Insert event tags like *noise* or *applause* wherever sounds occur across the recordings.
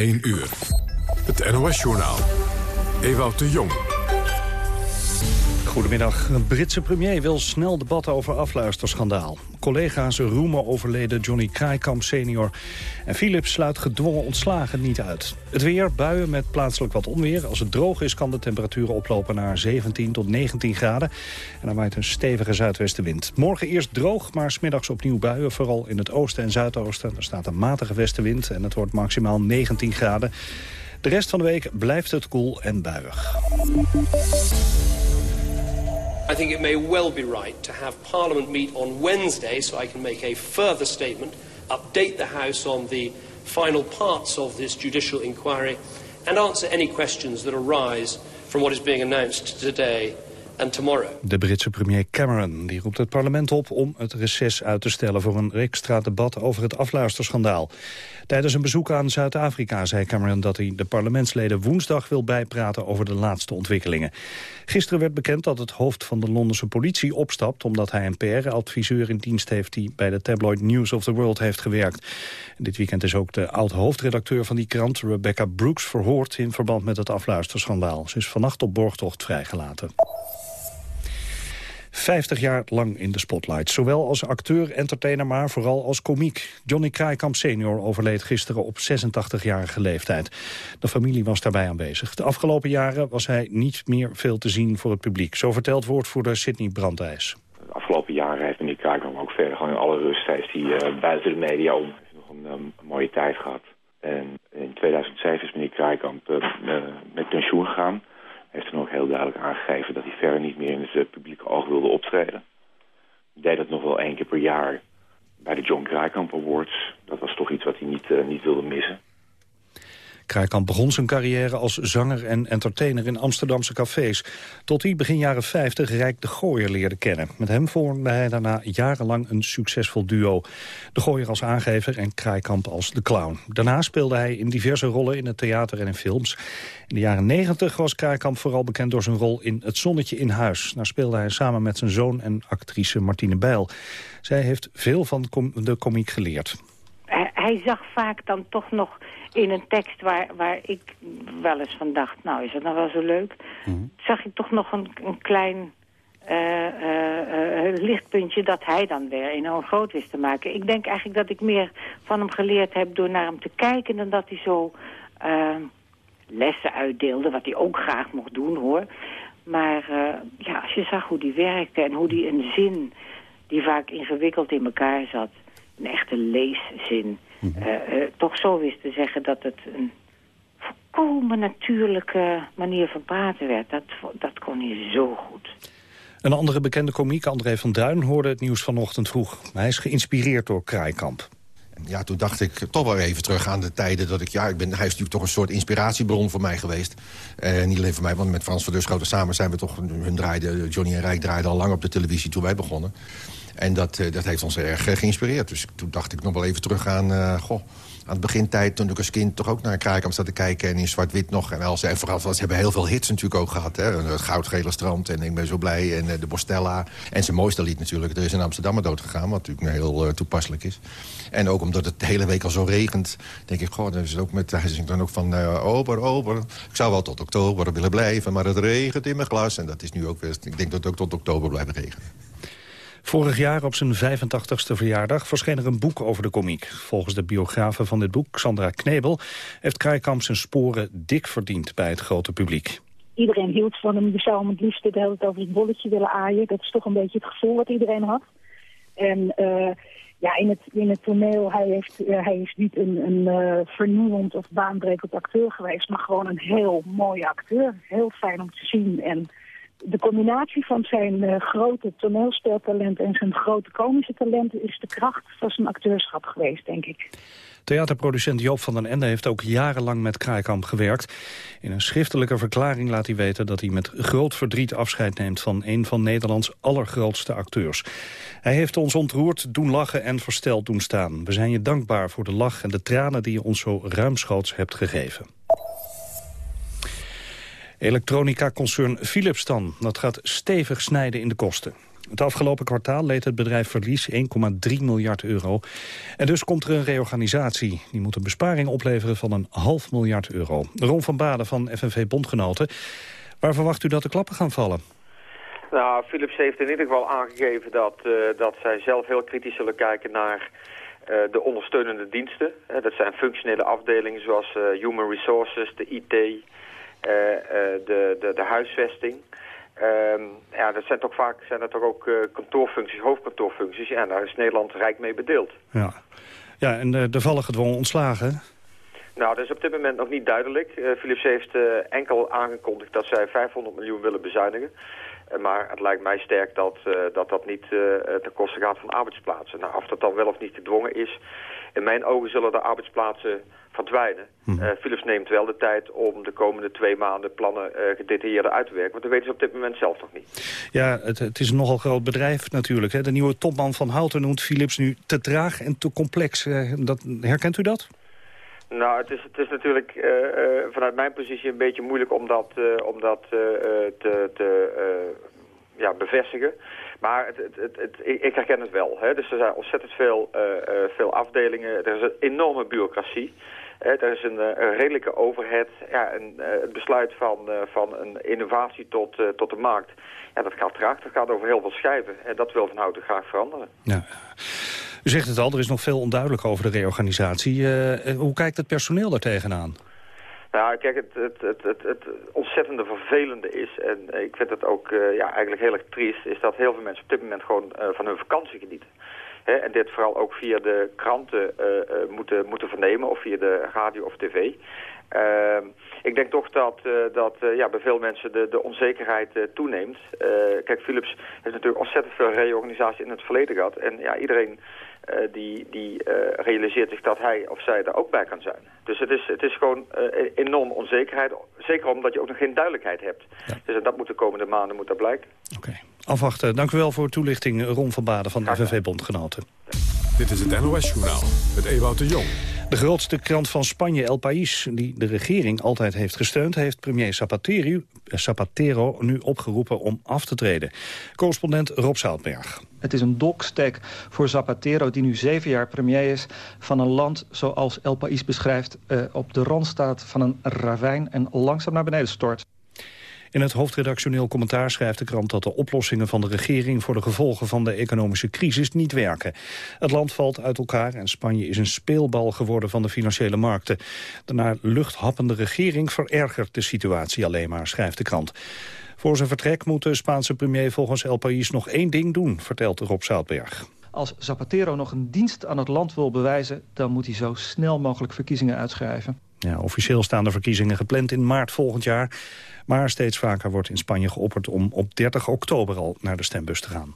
1 uur. Het NOS-journaal. Ewout de Jong. Goedemiddag. Een Britse premier wil snel debat over afluisterschandaal. Collega's roemen overleden Johnny Kraaikamp senior. En Philips sluit gedwongen ontslagen niet uit. Het weer, buien met plaatselijk wat onweer. Als het droog is kan de temperatuur oplopen naar 17 tot 19 graden. En dan waait een stevige zuidwestenwind. Morgen eerst droog, maar smiddags opnieuw buien. Vooral in het oosten en zuidoosten. Er staat een matige westenwind en het wordt maximaal 19 graden. De rest van de week blijft het koel en buiig. I think it may well be right to have Parliament meet on Wednesday so I can make a further statement, update the House on the final parts of this judicial inquiry, and answer any questions that arise from what is being announced today de Britse premier Cameron die roept het parlement op om het reces uit te stellen voor een extra debat over het afluisterschandaal. Tijdens een bezoek aan Zuid-Afrika zei Cameron dat hij de parlementsleden woensdag wil bijpraten over de laatste ontwikkelingen. Gisteren werd bekend dat het hoofd van de Londense politie opstapt omdat hij een PR-adviseur in dienst heeft die bij de tabloid News of the World heeft gewerkt. Dit weekend is ook de oud-hoofdredacteur van die krant, Rebecca Brooks, verhoord in verband met het afluisterschandaal. Ze is vannacht op borgtocht vrijgelaten. 50 jaar lang in de spotlight. Zowel als acteur, entertainer, maar vooral als komiek. Johnny Kraaikamp senior overleed gisteren op 86-jarige leeftijd. De familie was daarbij aanwezig. De afgelopen jaren was hij niet meer veel te zien voor het publiek. Zo vertelt woordvoerder Sidney Brandijs. De afgelopen jaren heeft meneer Kraaikamp ook verder gewoon in alle rust... hij uh, buiten de media om. Hij heeft nog een um, mooie tijd gehad. En in 2007 is meneer Kraaikamp uh, uh, met pensioen gegaan heeft dan ook heel duidelijk aangegeven dat hij verder niet meer in het eh, optreden. Deed dat nog wel één keer per jaar bij de John Kraaikamp Awards. Dat was toch iets wat hij niet, uh, niet wilde missen. Kraaikamp begon zijn carrière als zanger en entertainer in Amsterdamse cafés. Tot hij begin jaren 50 Rijk de Gooier leerde kennen. Met hem vormde hij daarna jarenlang een succesvol duo. De Gooier als aangever en Kraaikamp als de clown. Daarna speelde hij in diverse rollen in het theater en in films. In de jaren 90 was Kraaikamp vooral bekend door zijn rol in Het Zonnetje in Huis. Daar speelde hij samen met zijn zoon en actrice Martine Bijl. Zij heeft veel van de komiek geleerd. Hij zag vaak dan toch nog in een tekst waar, waar ik wel eens van dacht... nou, is dat nou wel zo leuk? Mhm. Zag ik toch nog een, een klein uh, uh, lichtpuntje... dat hij dan weer enorm groot wist te maken. Ik denk eigenlijk dat ik meer van hem geleerd heb... door naar hem te kijken dan dat hij zo lessen uitdeelde... wat hij ook graag mocht doen, hoor. Maar ja, als je zag hoe die werkte en hoe die een zin... die vaak ingewikkeld in elkaar zat... een echte leeszin Mhm. Eh, eh, toch zo wist te zeggen dat het een volkomen natuurlijke manier van praten werd. Dat, dat kon hij zo goed. Een andere bekende komiek, André van Duin, hoorde het nieuws vanochtend vroeg. Hij is geïnspireerd door Kraaikamp. Ja, toen dacht ik toch wel even terug aan de tijden dat ik... Ja, ik ben, hij is natuurlijk toch een soort inspiratiebron voor mij geweest. Uh, niet alleen voor mij, want met Frans van der Schoten samen zijn we toch... Hun draaide, Johnny en Rijk draaiden al lang op de televisie toen wij begonnen. En dat, eh, dat heeft ons erg eh, geïnspireerd. Dus toen dacht ik nog wel even terug aan... Uh, goh, aan de begintijd, toen ik als kind toch ook naar Kraaikamp zat te kijken... en in zwart-wit nog. En, wel, en vooral, ze hebben heel veel hits natuurlijk ook gehad. Hè? Het Goudgele Strand en Ik ben zo blij en de Bostella. En zijn mooiste lied natuurlijk, Er is in Amsterdam dood gegaan... wat natuurlijk heel toepasselijk is. En ook omdat het de hele week al zo regent... denk ik, goh, is ook met, hij zingt dan ook van... Uh, ober, ik zou wel tot oktober willen blijven... maar het regent in mijn glas. En dat is nu ook weer... Ik denk dat het ook tot oktober blijft regenen. Vorig jaar op zijn 85ste verjaardag verscheen er een boek over de komiek. Volgens de biografe van dit boek, Sandra Knebel... heeft Kraaikamp zijn sporen dik verdiend bij het grote publiek. Iedereen hield van hem. Je zou hem het liefst de hele over het bolletje willen aaien. Dat is toch een beetje het gevoel wat iedereen had. En uh, ja, in het, toneel, hij, heeft, uh, hij is niet een, een uh, vernieuwend of baanbrekend acteur geweest... maar gewoon een heel mooie acteur. Heel fijn om te zien en de combinatie van zijn uh, grote toneelspeltalent en zijn grote komische talenten is de kracht van zijn acteurschap geweest, denk ik. Theaterproducent Joop van den Ende heeft ook jarenlang met Kraaikamp gewerkt. In een schriftelijke verklaring laat hij weten dat hij met groot verdriet afscheid neemt van een van Nederlands allergrootste acteurs. Hij heeft ons ontroerd, doen lachen en versteld doen staan. We zijn je dankbaar voor de lach en de tranen die je ons zo ruimschoots hebt gegeven. Elektronica-concern Philips dan, dat gaat stevig snijden in de kosten. Het afgelopen kwartaal leed het bedrijf verlies 1,3 miljard euro. En dus komt er een reorganisatie. Die moet een besparing opleveren van een half miljard euro. Ron van Baden van FNV Bondgenoten. Waar verwacht u dat de klappen gaan vallen? Nou, Philips heeft in ieder geval aangegeven dat, uh, dat zij zelf heel kritisch zullen kijken naar uh, de ondersteunende diensten. Uh, dat zijn functionele afdelingen zoals Human Resources, de IT, de, de, de huisvesting. Ehm, ja, dat zijn toch vaak zijn dat toch ook kantoorfuncties, hoofdkantoorfuncties. Ja, daar is Nederland rijk mee bedeeld. Ja, ja en er vallen gedwongen ontslagen. Nou, dat is op dit moment nog niet duidelijk. Philips heeft enkel aangekondigd dat zij 500 miljoen willen bezuinigen. Maar het lijkt mij sterk dat uh, dat, dat niet uh, ten koste gaat van arbeidsplaatsen. Nou, of dat dan wel of niet gedwongen is. In mijn ogen zullen de arbeidsplaatsen verdwijnen. Hm. Uh, Philips neemt wel de tijd om de komende twee maanden plannen gedetailleerder uit te werken. Want dat weten ze op dit moment zelf nog niet. Ja, het, het is een nogal groot bedrijf natuurlijk. Hè? De nieuwe topman van Houten noemt Philips nu te traag en te complex. dat, herkent u dat? Nou, het is, het is natuurlijk uh, uh, vanuit mijn positie een beetje moeilijk om dat, uh, om dat te, te ja, bevestigen. Maar het, het, het, ik herken het wel. Hè. Dus er zijn ontzettend veel, veel afdelingen. Er is een enorme bureaucratie. er is een, een, redelijke overhead. Ja, en het besluit van, van een innovatie tot, tot de markt. Ja, dat gaat traag. Dat gaat over heel veel schijven. En dat wil Van Houten graag veranderen. Ja. U zegt het al, er is nog veel onduidelijk over de reorganisatie. Uh, hoe kijkt het personeel daar tegenaan? Nou, kijk, het, het, het, het, ontzettende vervelende is, en ik vind het ook uh, ja, eigenlijk heel erg triest, is dat heel veel mensen op dit moment gewoon van hun vakantie genieten. En dit vooral ook via de kranten moeten, moeten vernemen of via de radio of tv. Ehm, ik denk toch dat, dat ja, bij veel mensen de, de onzekerheid toeneemt. kijk, Philips heeft natuurlijk ontzettend veel reorganisatie in het verleden gehad. En ja, iedereen die, die realiseert zich dat hij of zij er ook bij kan zijn. Dus het is, het is gewoon enorm onzekerheid. Zeker omdat je ook nog geen duidelijkheid hebt. Dus dat moet de komende maanden moet dat blijken. Oké, afwachten. Dank u wel voor toelichting, Ron van Baden van de FNV Bondgenoten. Dit is het NOS Journaal met Ewout de Jong. De grootste krant van Spanje, El País, die de regering altijd heeft gesteund... heeft premier Zapatero, Zapatero nu opgeroepen om af te treden. Correspondent Rob Zoutberg. Het is een dokstek voor Zapatero, die nu zeven jaar premier is... van een land, zoals El País beschrijft, uh, op de rand staat van een ravijn... en langzaam naar beneden stort. In het hoofdredactioneel commentaar schrijft de krant dat de oplossingen van de regering voor de gevolgen van de economische crisis niet werken. Het land valt uit elkaar en Spanje is een speelbal geworden van de financiële markten. De naar lucht happende regering verergert de situatie alleen maar, schrijft de krant. Voor zijn vertrek moet de Spaanse premier volgens El País nog één ding doen, vertelt Rob Zoutberg. Als Zapatero nog een dienst aan het land wil bewijzen... dan moet hij zo snel mogelijk verkiezingen uitschrijven. Ja, officieel staan de verkiezingen gepland in maart volgend jaar. Maar steeds vaker wordt in Spanje geopperd om op 30 oktober al naar de stembus te gaan.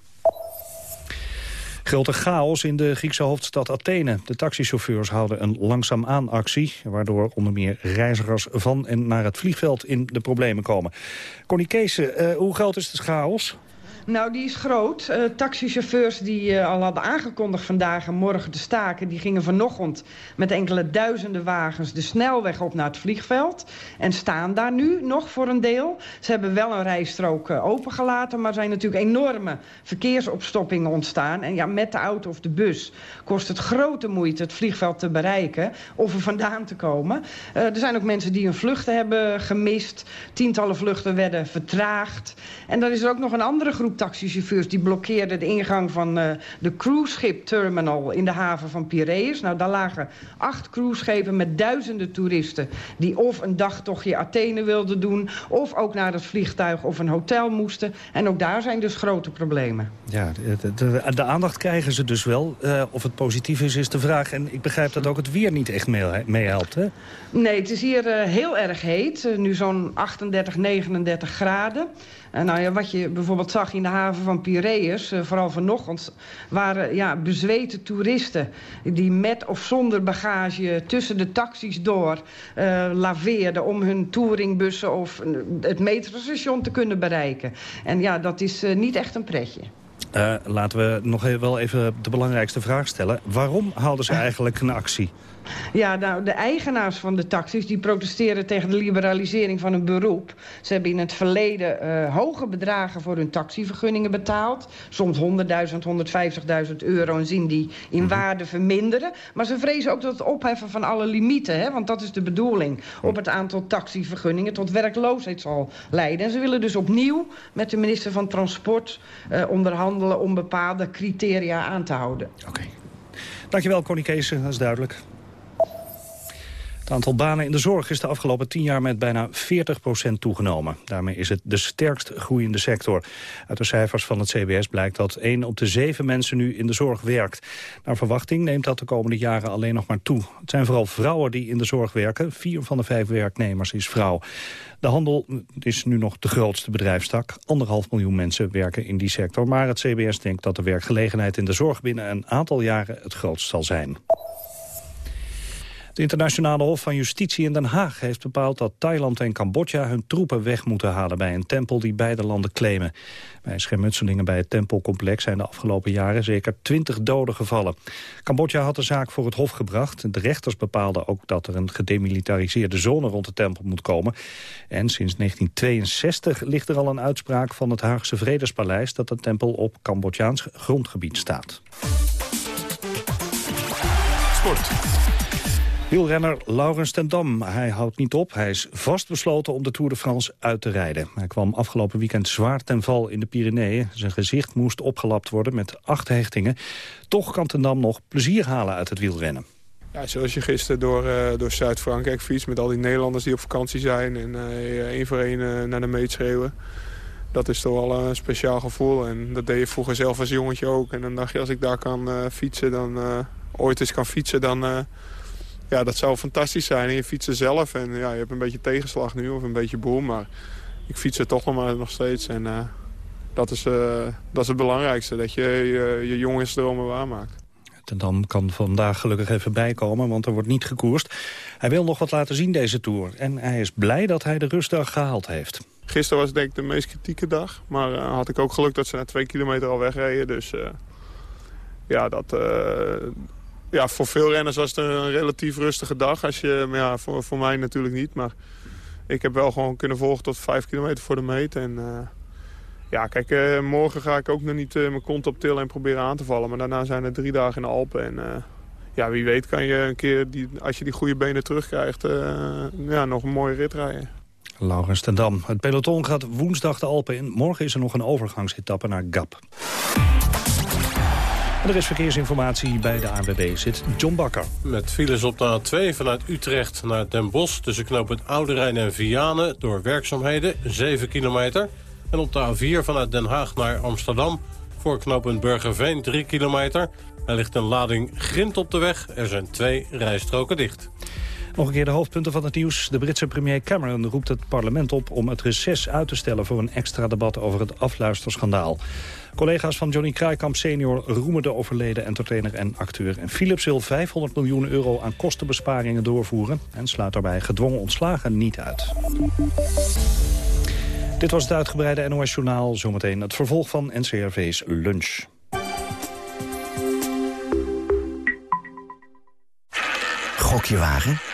Grote chaos in de Griekse hoofdstad Athene. De taxichauffeurs houden een langzaamaan actie... waardoor onder meer reizigers van en naar het vliegveld in de problemen komen. Connie Kees, uh, hoe groot is de chaos? Nou, die is groot. Uh, taxichauffeurs die uh, al hadden aangekondigd vandaag en morgen te staken... die gingen vanochtend met enkele duizenden wagens de snelweg op naar het vliegveld. En staan daar nu nog voor een deel. Ze hebben wel een rijstrook uh, opengelaten... maar zijn natuurlijk enorme verkeersopstoppingen ontstaan. En ja, met de auto of de bus kost het grote moeite het vliegveld te bereiken... of er vandaan te komen. er zijn ook mensen die hun vluchten hebben gemist. Tientallen vluchten werden vertraagd. En dan is er ook nog een andere groep taxichauffeurs die blokkeerden de ingang van uh, de cruiseschip-terminal in de haven van Piraeus. Nou, daar lagen acht cruiseschepen met duizenden toeristen die of een dagtochtje Athene wilden doen, of ook naar het vliegtuig of een hotel moesten. En ook daar zijn dus grote problemen. Ja, de, de, de aandacht krijgen ze dus wel. Uh, of het positief is, is de vraag. En ik begrijp dat ook het weer niet echt meehelpt, hè? Nee, het is hier uh, heel erg heet. nu zo'n 38, 39 graden. En nou ja, wat je bijvoorbeeld zag in de haven van Piraeus, uh, vooral vanochtend, waren ja, bezweten toeristen die met of zonder bagage tussen de taxis door uh, laveerden om hun touringbussen of het metrostation te kunnen bereiken. En ja, dat is uh, niet echt een pretje. Uh, laten we nog wel even de belangrijkste vraag stellen. Waarom houden ze *laughs* eigenlijk een actie? Ja, nou, de eigenaars van de taxis die protesteren tegen de liberalisering van hun beroep. Ze hebben in het verleden uh, hoge bedragen voor hun taxivergunningen betaald. Soms 100.000, 150.000 euro en zien die in mhm. waarde verminderen. Maar ze vrezen ook dat het opheffen van alle limieten, hè, want dat is de bedoeling, op het aantal taxivergunningen tot werkloosheid zal leiden. En ze willen dus opnieuw met de minister van Transport uh, onderhandelen om bepaalde criteria aan te houden. Oké. Dankjewel, Connie Kees, dat is duidelijk. Het aantal banen in de zorg is de afgelopen tien jaar met bijna 40% toegenomen. Daarmee is het de sterkst groeiende sector. Uit de cijfers van het CBS blijkt dat 1 op de 7 mensen nu in de zorg werkt. Naar verwachting neemt dat de komende jaren alleen nog maar toe. Het zijn vooral vrouwen die in de zorg werken. Vier van de vijf werknemers is vrouw. De handel is nu nog de grootste bedrijfstak. Anderhalf miljoen mensen werken in die sector. Maar het CBS denkt dat de werkgelegenheid in de zorg binnen een aantal jaren het grootst zal zijn. Het internationale Hof van Justitie in Den Haag heeft bepaald dat Thailand en Cambodja hun troepen weg moeten halen bij een tempel die beide landen claimen. Bij schermutselingen bij het tempelcomplex zijn de afgelopen jaren zeker twintig doden gevallen. Cambodja had de zaak voor het Hof gebracht. De rechters bepaalden ook dat er een gedemilitariseerde zone rond de tempel moet komen. En sinds 1962 ligt er al een uitspraak van het Haagse Vredespaleis dat de tempel op Cambodjaans grondgebied staat. Sport. Wielrenner Laurens ten Dam. Hij houdt niet op. Hij is vastbesloten om de Tour de France uit te rijden. Hij kwam afgelopen weekend zwaar ten val in de Pyreneeën. Zijn gezicht moest opgelapt worden met acht hechtingen. Toch kan ten Dam nog plezier halen uit het wielrennen. Ja, zoals je gisteren door, uh, door Zuid-Frankrijk fietst... met al die Nederlanders die op vakantie zijn... en uh, één voor één uh, naar de meet schreeuwen. Dat is toch wel een speciaal gevoel. En dat deed je vroeger zelf als jongetje ook. En dan dacht je, als ik daar kan fietsen, dan ooit eens kan fietsen... dan ja, dat zou fantastisch zijn. En je fietsen zelf en ja, je hebt een beetje tegenslag nu of een beetje boom. Maar ik fiets er toch nog maar nog steeds. En uh, dat, is, uh, dat is het belangrijkste, dat je je, je jongensdromen waarmaakt. En dan kan vandaag gelukkig even bijkomen, want er wordt niet gekoerst. Hij wil nog wat laten zien deze Tour. En hij is blij dat hij de rustdag gehaald heeft. Gisteren was denk ik de meest kritieke dag. Maar uh, had ik ook geluk dat ze na twee kilometer al wegreden. Dus ja, dat, ja, voor veel renners was het een relatief rustige dag. Als je, ja, voor, voor mij natuurlijk niet. Maar ik heb wel gewoon kunnen volgen tot vijf kilometer voor de meet. En uh, ja, kijk, uh, morgen ga ik ook nog niet uh, mijn kont op tillen en proberen aan te vallen. Maar daarna zijn er drie dagen in de Alpen. En ja, wie weet kan je een keer, die, als je die goede benen terugkrijgt, ja, nog een mooie rit rijden. Laurens ten Dam. Het peloton gaat woensdag de Alpen in. Morgen is er nog een overgangsetappe naar Gap er is verkeersinformatie bij de ANWB. Zit John Bakker. Met files op de A2 vanuit Utrecht naar Den Bosch... tussen knooppunt Oude Rijn en Vianen door werkzaamheden, 7 kilometer. En op de A4 vanuit Den Haag naar Amsterdam... voor knooppunt Burgerveen, 3 kilometer. Er ligt een lading grind op de weg. Er zijn twee rijstroken dicht. Nog een keer de hoofdpunten van het nieuws. De Britse premier Cameron roept het parlement op om het reces uit te stellen... voor een extra debat over het afluisterschandaal. Collega's van Johnny Kraaikamp senior roemen de overleden entertainer en acteur. En Philips wil 500 miljoen euro aan kostenbesparingen doorvoeren... en sluit daarbij gedwongen ontslagen niet uit. Dit was het uitgebreide NOS-journaal. Zometeen het vervolg van NCRV's Lunch. Gokje wagen?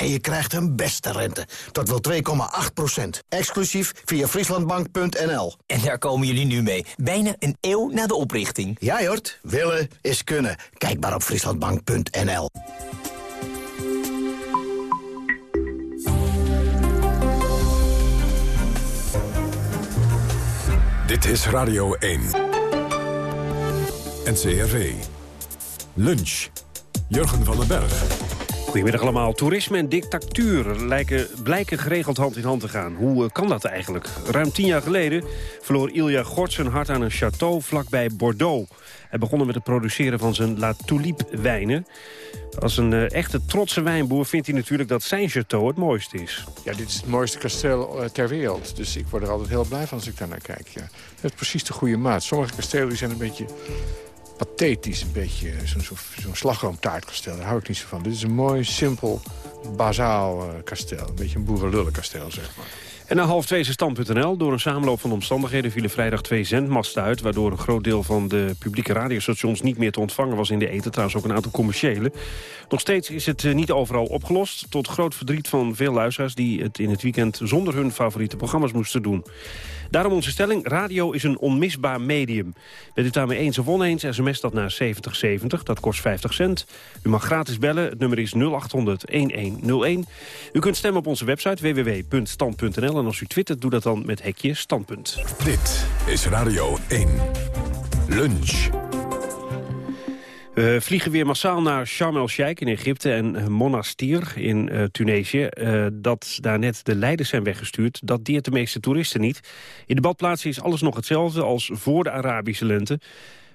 En je krijgt een beste rente, tot wel 2,8% Exclusief via frieslandbank.nl. En daar komen jullie nu mee, bijna een eeuw na de oprichting. Ja, Jort, willen is kunnen. Kijk maar op frieslandbank.nl. Dit is Radio 1. NCRV. Lunch. Jurgen van den Berg. Goedemiddag allemaal. Toerisme en dictatuur lijken, blijken geregeld hand in hand te gaan. Hoe eh, kan dat eigenlijk? Ruim tien jaar geleden verloor Ilja Gort zijn hart aan een château vlakbij Bordeaux. Hij begon met het produceren van zijn La Tulipe wijnen. Als een uh, echte trotse wijnboer vindt hij natuurlijk dat zijn château het mooiste is. Ja, dit is het mooiste kasteel uh, ter wereld. Dus ik word er altijd heel blij van als ik daar naar kijk. Ja. Het is precies de goede maat. Sommige kastelen zijn een beetje pathetisch. Een beetje zo'n zo, zo slagroomtaartkasteel. Daar hou ik niet zo van. Dit is een mooi, simpel, bazaal uh, kasteel. Een beetje een boerenlullenkasteel, zeg maar. En na half twee is stand.nl. Door een samenloop van omstandigheden vielen vrijdag twee zendmasten uit... waardoor een groot deel van de publieke radiostations niet meer te ontvangen was in de eten. Trouwens ook een aantal commerciële. Nog steeds is het niet overal opgelost. Tot groot verdriet van veel luisteraars die het in het weekend zonder hun favoriete programma's moesten doen. Daarom onze stelling, radio is een onmisbaar medium. Bent u daarmee eens of oneens, sms dat naar 7070, dat kost 50 cent. U mag gratis bellen, het nummer is 0800-1101. U kunt stemmen op onze website www.stand.nl en als u twittert, doe dat dan met hekje standpunt. Dit is Radio 1. Lunch. We vliegen weer massaal naar Sharm el-Sheikh in Egypte en Monastir in uh, Tunesië. Uh, dat daar net de leiders zijn weggestuurd, dat deert de meeste toeristen niet. In de badplaatsen is alles nog hetzelfde als voor de Arabische lente.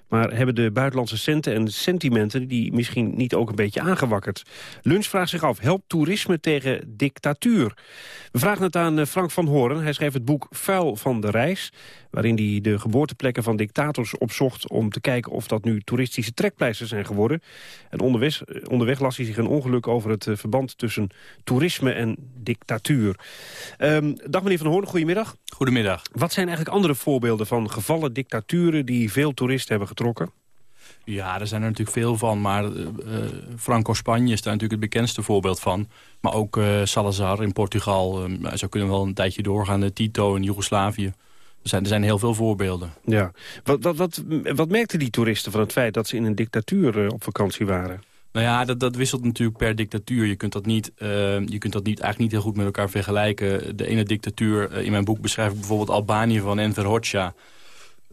Maar hebben de buitenlandse centen en sentimenten die misschien niet ook een beetje aangewakkerd? Lunch vraagt zich af, helpt toerisme tegen dictatuur? We vragen het aan eh, Frank van Horen. Hij schreef het boek Vuil van de Reis waarin hij de geboorteplekken van dictators opzocht... om te kijken of dat nu toeristische trekpleisters zijn geworden. En onderweg, onderweg las hij zich een ongeluk over het eh, verband tussen toerisme en dictatuur. Um, dag meneer Van Hoorn, goedemiddag. Goedemiddag. Wat zijn eigenlijk andere voorbeelden van gevallen dictaturen... die veel toeristen hebben getrokken? Ja, er zijn er natuurlijk veel van, maar uh, Franco-Spanje is daar natuurlijk het bekendste voorbeeld van. Maar ook uh, Salazar in Portugal, uh, zo kunnen we wel een tijdje doorgaan. Tito in Joegoslavië. Er zijn, er zijn heel veel voorbeelden. Ja. Wat, wat, wat, wat merkten die toeristen van het feit dat ze in een dictatuur uh, op vakantie waren? Nou ja, dat, dat wisselt natuurlijk per dictatuur. Je kunt, dat niet, uh, je kunt dat niet, eigenlijk niet heel goed met elkaar vergelijken. De ene dictatuur, uh, in mijn boek beschrijf ik bijvoorbeeld Albanië van Enver Hoxha.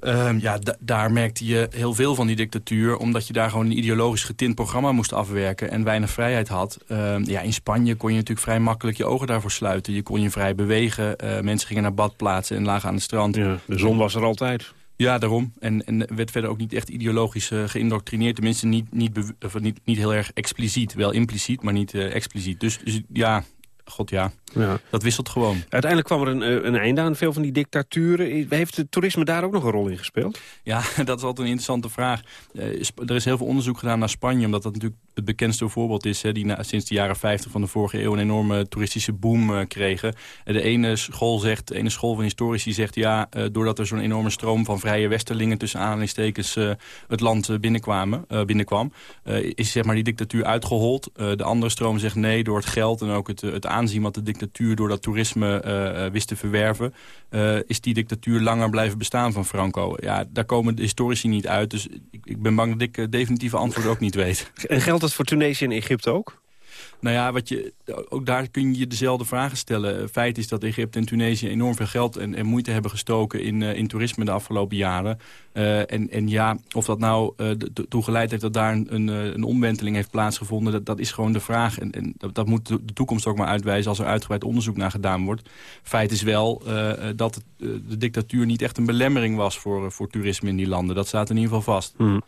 Uh, ja, daar merkte je heel veel van die dictatuur... omdat je daar gewoon een ideologisch getint programma moest afwerken... en weinig vrijheid had. Uh, ja, in Spanje kon je natuurlijk vrij makkelijk je ogen daarvoor sluiten. Je kon je vrij bewegen. Uh, mensen gingen naar badplaatsen en lagen aan het strand. Ja, de zon was er altijd. Ja, daarom. En, en werd verder ook niet echt ideologisch uh, geïndoctrineerd. Tenminste, niet, niet, niet, niet heel erg expliciet. Wel impliciet, maar niet uh, expliciet. Dus, dus ja, god ja. ja. Dat wisselt gewoon. Uiteindelijk kwam er een, een einde aan veel van die dictaturen. Heeft het toerisme daar ook nog een rol in gespeeld? Ja, *laughs* dat is altijd een interessante vraag. Uh, er is heel veel onderzoek gedaan naar Spanje... omdat dat natuurlijk het bekendste voorbeeld is... Hè, die na, sinds de jaren 50 van de vorige eeuw... een enorme toeristische boom uh, kregen. de ene school zegt, de ene school van historici zegt... ja, uh, doordat er zo'n enorme stroom van vrije westerlingen... tussen aanhalingstekens het land binnenkwamen, binnenkwam... is zeg maar die dictatuur uitgehold. de andere stroom zegt nee, door het geld en ook het, het aanzien... wat de dictatuur door dat toerisme wist te verwerven... is die dictatuur langer blijven bestaan van Franco. Ja, daar komen de historici niet uit. Dus ik, ik ben bang dat ik definitieve antwoord ook niet weet. En geldt dat voor Tunesië en Egypte ook? Nou ja, wat je, ook daar kun je dezelfde vragen stellen. Feit is dat Egypte en Tunesië enorm veel geld en, en moeite hebben gestoken in, uh, in toerisme de afgelopen jaren. Uh, en, en ja, of dat nou uh, toe geleid heeft dat daar een, een, omwenteling heeft plaatsgevonden, dat, dat is gewoon de vraag. En, en dat, dat moet de toekomst ook maar uitwijzen als er uitgebreid onderzoek naar gedaan wordt. Feit is wel dat de dictatuur niet echt een belemmering was voor, voor toerisme in die landen. Dat staat in ieder geval vast. Hmm.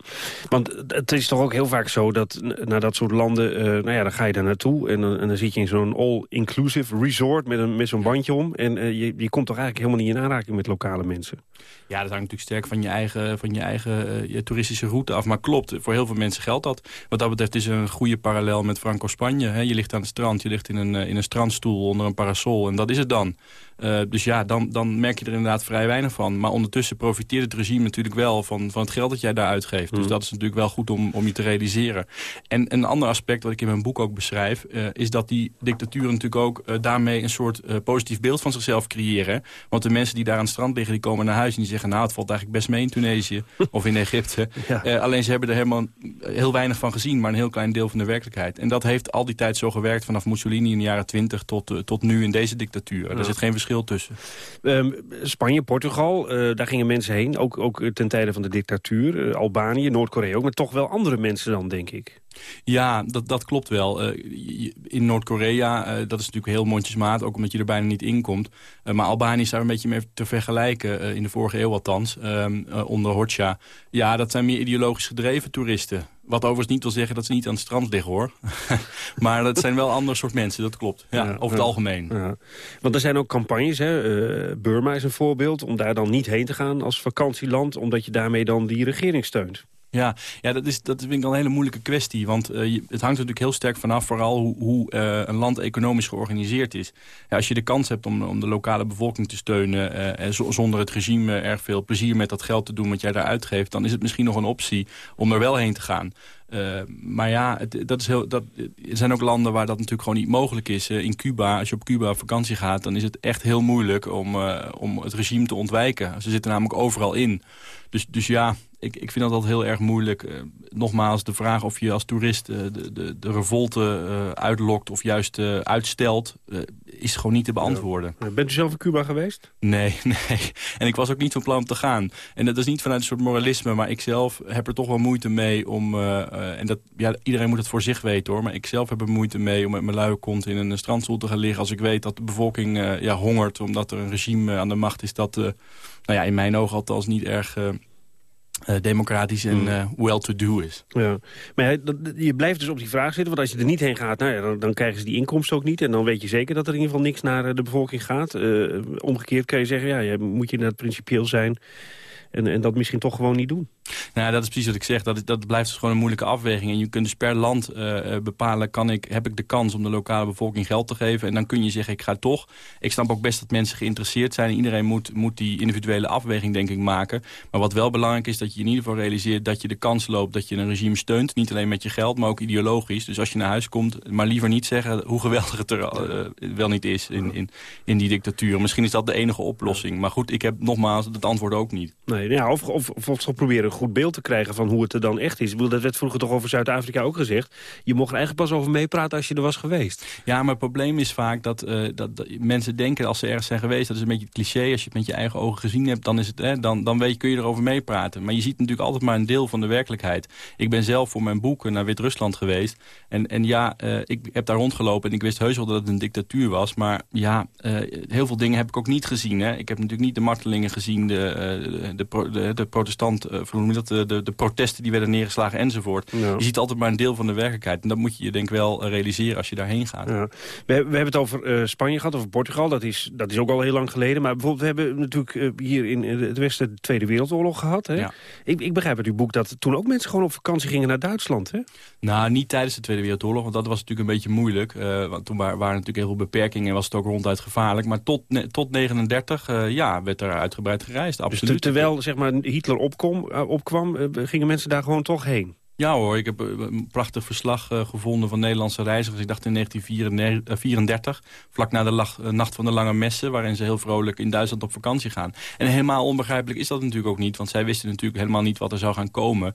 Want het is toch ook heel vaak zo dat naar dat soort landen, nou ja, dan ga je daar naartoe. En dan, en dan zit je in zo'n all-inclusive resort met, een, met zo'n bandje om. En uh, je, je komt toch eigenlijk helemaal niet in aanraking met lokale mensen. Ja, dat hangt natuurlijk sterk van je eigen, van je eigen uh, je toeristische route af. Maar klopt, voor heel veel mensen geldt dat. Wat dat betreft is er een goede parallel met Franco-Spanje. Je ligt aan het strand, je ligt in een, in een strandstoel onder een parasol. En dat is het dan. Uh, dus ja, dan, dan merk je er inderdaad vrij weinig van. Maar ondertussen profiteert het regime natuurlijk wel van, van het geld dat jij daar uitgeeft. Mm. Dus dat is natuurlijk wel goed om, om je te realiseren. En een ander aspect wat ik in mijn boek ook beschrijf... Uh, is dat die dictaturen natuurlijk ook uh, daarmee een soort positief beeld van zichzelf creëren. Want de mensen die daar aan het strand liggen, die komen naar huis en die zeggen... nou, het valt eigenlijk best mee in Tunesië *laughs* of in Egypte. Ja. alleen ze hebben er helemaal heel weinig van gezien, maar een heel klein deel van de werkelijkheid. En dat heeft al die tijd zo gewerkt vanaf Mussolini in de jaren 20 tot, tot nu in deze dictatuur. Ja. Er zit geen verschil verschil tussen. Ehm, Spanje, Portugal, eh, daar gingen mensen heen. Ook, ook ten tijde van de dictatuur. Eh, Albanië, Noord-Korea ook. Maar toch wel andere mensen dan, denk ik. Ja, dat, dat klopt wel. Uh, in Noord-Korea, uh, dat is natuurlijk heel mondjesmaat, ook omdat je er bijna niet in komt. Uh, maar Albanië is daar een beetje mee te vergelijken, in de vorige eeuw althans, onder Hoxha. Ja, dat zijn meer ideologisch gedreven toeristen. Wat overigens niet wil zeggen dat ze niet aan het strand liggen, hoor. *laughs* maar dat zijn wel ander soort mensen, dat klopt. Ja, ja over het algemeen. Ja. Want er zijn ook campagnes, hè? Burma is een voorbeeld... om daar dan niet heen te gaan als vakantieland... omdat je daarmee dan die regering steunt. Ja, ja dat, is, dat vind ik een hele moeilijke kwestie. Want uh, het hangt natuurlijk heel sterk vanaf vooral hoe, hoe uh, een land economisch georganiseerd is. Ja, als je de kans hebt om, om de lokale bevolking te steunen... Uh, zonder het regime erg veel plezier met dat geld te doen wat jij daar uitgeeft... dan is het misschien nog een optie om er wel heen te gaan. Uh, maar ja, het, dat is heel, dat, er zijn ook landen waar dat natuurlijk gewoon niet mogelijk is. Uh, in Cuba, als je op Cuba op vakantie gaat... dan is het echt heel moeilijk om, uh, om het regime te ontwijken. Ze zitten namelijk overal in. Dus, dus ja, ik, ik vind dat altijd heel erg moeilijk. Nogmaals, de vraag of je als toerist de, de, de revolte uitlokt of juist uitstelt... is gewoon niet te beantwoorden. Bent u zelf in Cuba geweest? Nee, *laughs* nee. En ik was ook niet van plan om te gaan. En dat is niet vanuit een soort moralisme, maar ik zelf heb er toch wel moeite mee om... en dat, ja, iedereen moet het voor zich weten hoor, maar ik zelf heb er moeite mee... om met mijn luie kont in een strandstoel te gaan liggen... als ik weet dat de bevolking ja, hongert omdat er een regime aan de macht is... dat nou ja, in mijn ogen althans niet erg democratisch en uh, well-to-do is. Ja. Maar ja, je blijft dus op die vraag zitten, want als je er niet heen gaat... Nou ja, dan, dan, krijgen ze die inkomsten ook niet. En dan weet je zeker dat er in ieder geval niks naar eh, de bevolking gaat. Omgekeerd kan je zeggen, ja, je moet je net principieel zijn... En, en dat misschien toch gewoon niet doen. Nou, dat is precies wat ik zeg. Dat, dat blijft dus gewoon een moeilijke afweging. En je kunt dus per land uh, bepalen, kan ik, heb ik de kans om de lokale bevolking geld te geven. En dan kun je zeggen, ik ga toch. Ik snap ook best dat mensen geïnteresseerd zijn. Iedereen moet, moet die individuele afweging, denk ik, maken. Maar wat wel belangrijk is, dat je in ieder geval realiseert... dat je de kans loopt dat je een regime steunt. Niet alleen met je geld, maar ook ideologisch. Dus als je naar huis komt, maar liever niet zeggen... hoe geweldig het er uh, wel niet is in, in, in die dictatuur. Misschien is dat de enige oplossing. Maar goed, ik heb nogmaals het antwoord ook niet. Nee, ja, of, of, of, of proberen goed beeld te krijgen van hoe het er dan echt is. Ik bedoel, dat werd vroeger toch over Zuid-Afrika ook gezegd. Je mocht er eigenlijk pas over meepraten als je er was geweest. Ja, maar het probleem is vaak dat, uh, dat, mensen denken als ze ergens zijn geweest... dat is een beetje het cliché, als je het met je eigen ogen gezien hebt... dan, is het, hè, dan, dan weet kun je erover meepraten. Maar je ziet natuurlijk altijd maar een deel van de werkelijkheid. Ik ben zelf voor mijn boek naar Wit-Rusland geweest. En, en ja, uh, ik heb daar rondgelopen en ik wist heus wel dat het een dictatuur was. Maar ja, uh, heel veel dingen heb ik ook niet gezien. Hè. Ik heb natuurlijk niet de martelingen gezien, de, de, de, de protestant, dat, de, de, de protesten die werden neergeslagen enzovoort. Je ziet altijd maar een deel van de werkelijkheid. En dat moet je je denk ik wel realiseren als je daarheen gaat. Ja. We, we, hebben het over uh, Spanje gehad, over Portugal. Dat is, dat is ook al heel lang geleden. Maar bijvoorbeeld, we hebben natuurlijk uh, hier in het Westen de Tweede Wereldoorlog gehad. Hè? Ja. Ik, ik begrijp uit uw boek dat toen ook mensen gewoon op vakantie gingen naar Duitsland. Hè? Nou, niet tijdens de Tweede Wereldoorlog, want dat was natuurlijk een beetje moeilijk. Uh, want toen waren, waren natuurlijk heel veel beperkingen en was het ook ronduit gevaarlijk. Maar tot, ne, tot 39 ja, werd er uitgebreid gereisd, dus absoluut. Dus terwijl zeg maar, Hitler opkom, opkwam, gingen mensen daar gewoon toch heen? Ja hoor, ik heb een prachtig verslag uh, gevonden van Nederlandse reizigers. Ik dacht in 1934, vlak na de Nacht van de Lange Messen... waarin ze heel vrolijk in Duitsland op vakantie gaan. En helemaal onbegrijpelijk is dat natuurlijk ook niet... want zij wisten natuurlijk helemaal niet wat er zou gaan komen.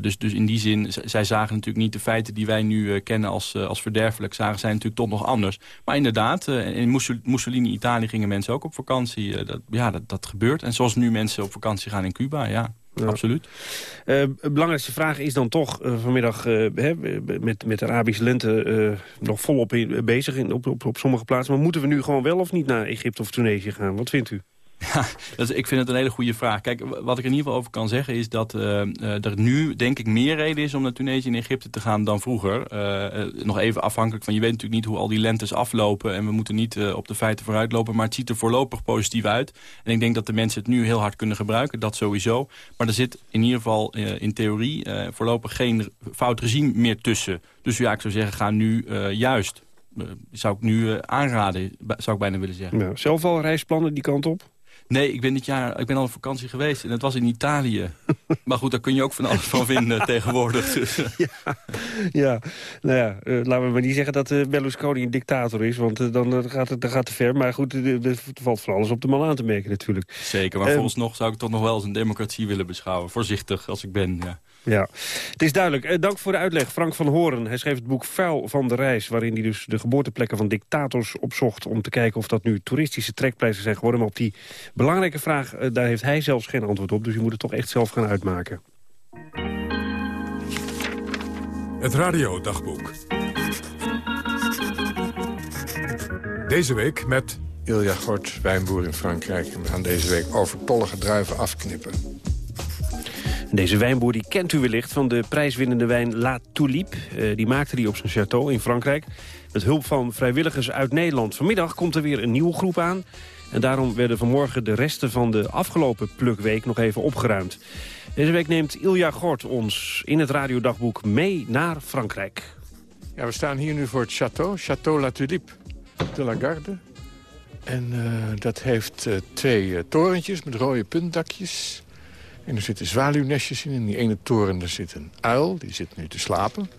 Dus, dus in die zin, zij zagen natuurlijk niet de feiten die wij nu kennen als, als verderfelijk... zagen zij natuurlijk toch nog anders. Maar inderdaad, in Mussolini, Italië gingen mensen ook op vakantie. dat, ja, dat, dat gebeurt. En zoals nu mensen op vakantie gaan in Cuba, ja. Absoluut. Uh, belangrijkste vraag is dan toch uh, vanmiddag uh, hè, met, met de Arabische lente nog volop in, bezig in, op, op, op sommige plaatsen. Maar moeten we nu gewoon wel of niet naar Egypte of Tunesië gaan? Wat vindt u? Ja, ik vind het een hele goede vraag. Kijk, wat ik in ieder geval over kan zeggen is dat uh, er nu denk ik meer reden is om naar Tunesië en Egypte te gaan dan vroeger. Uh, nog even afhankelijk van, je weet natuurlijk niet hoe al die lentes aflopen en we moeten niet op de feiten vooruitlopen, maar het ziet er voorlopig positief uit. En ik denk dat de mensen het nu heel hard kunnen gebruiken, dat sowieso. Maar er zit in ieder geval in theorie voorlopig geen fout regime meer tussen. Dus ja, ik zou zeggen, ga nu juist. zou ik nu aanraden, zou ik bijna willen zeggen. Nou, zelf al reisplannen die kant op? Nee, ik ben dit jaar ik ben al op vakantie geweest en het was in Italië. *laughs* maar goed, daar kun je ook van alles van vinden *laughs* tegenwoordig. Dus. ja, ja, nou ja, uh, laten we maar niet zeggen dat uh, Berlusconi een dictator is, want uh, dan gaat het dan gaat te ver. Maar goed, er valt van alles op de man aan te merken natuurlijk. Zeker, maar volgens nog zou ik toch nog wel eens een democratie willen beschouwen. Voorzichtig als ik ben, ja. Ja, het is duidelijk. Eh, dank voor de uitleg, Frank van Horen. Hij schreef het boek Vuil van de Reis... waarin hij dus de geboorteplekken van dictators opzocht... om te kijken of dat nu toeristische trekpleizen zijn geworden. Maar op die belangrijke vraag, eh, daar heeft hij zelfs geen antwoord op. Dus je moet het toch echt zelf gaan uitmaken. Het radiodagboek. Deze week met... Ilja Gort, wijnboer in Frankrijk. En we gaan deze week overtollige druiven afknippen. Deze wijnboer die kent u wellicht van de prijswinnende wijn La Tulipe. Uh, die maakte die op zijn château in Frankrijk. Met hulp van vrijwilligers uit Nederland. Vanmiddag komt er weer een nieuwe groep aan. En daarom werden vanmorgen de resten van de afgelopen plukweek nog even opgeruimd. Deze week neemt Ilja Gort ons in het radiodagboek mee naar Frankrijk. Ja, we staan hier nu voor het château. Château La Tulipe de la Garde. En uh, dat heeft uh, twee torentjes met rode puntdakjes. En er zitten zwaluwnestjes in. In die ene toren daar zit een uil, die zit nu te slapen.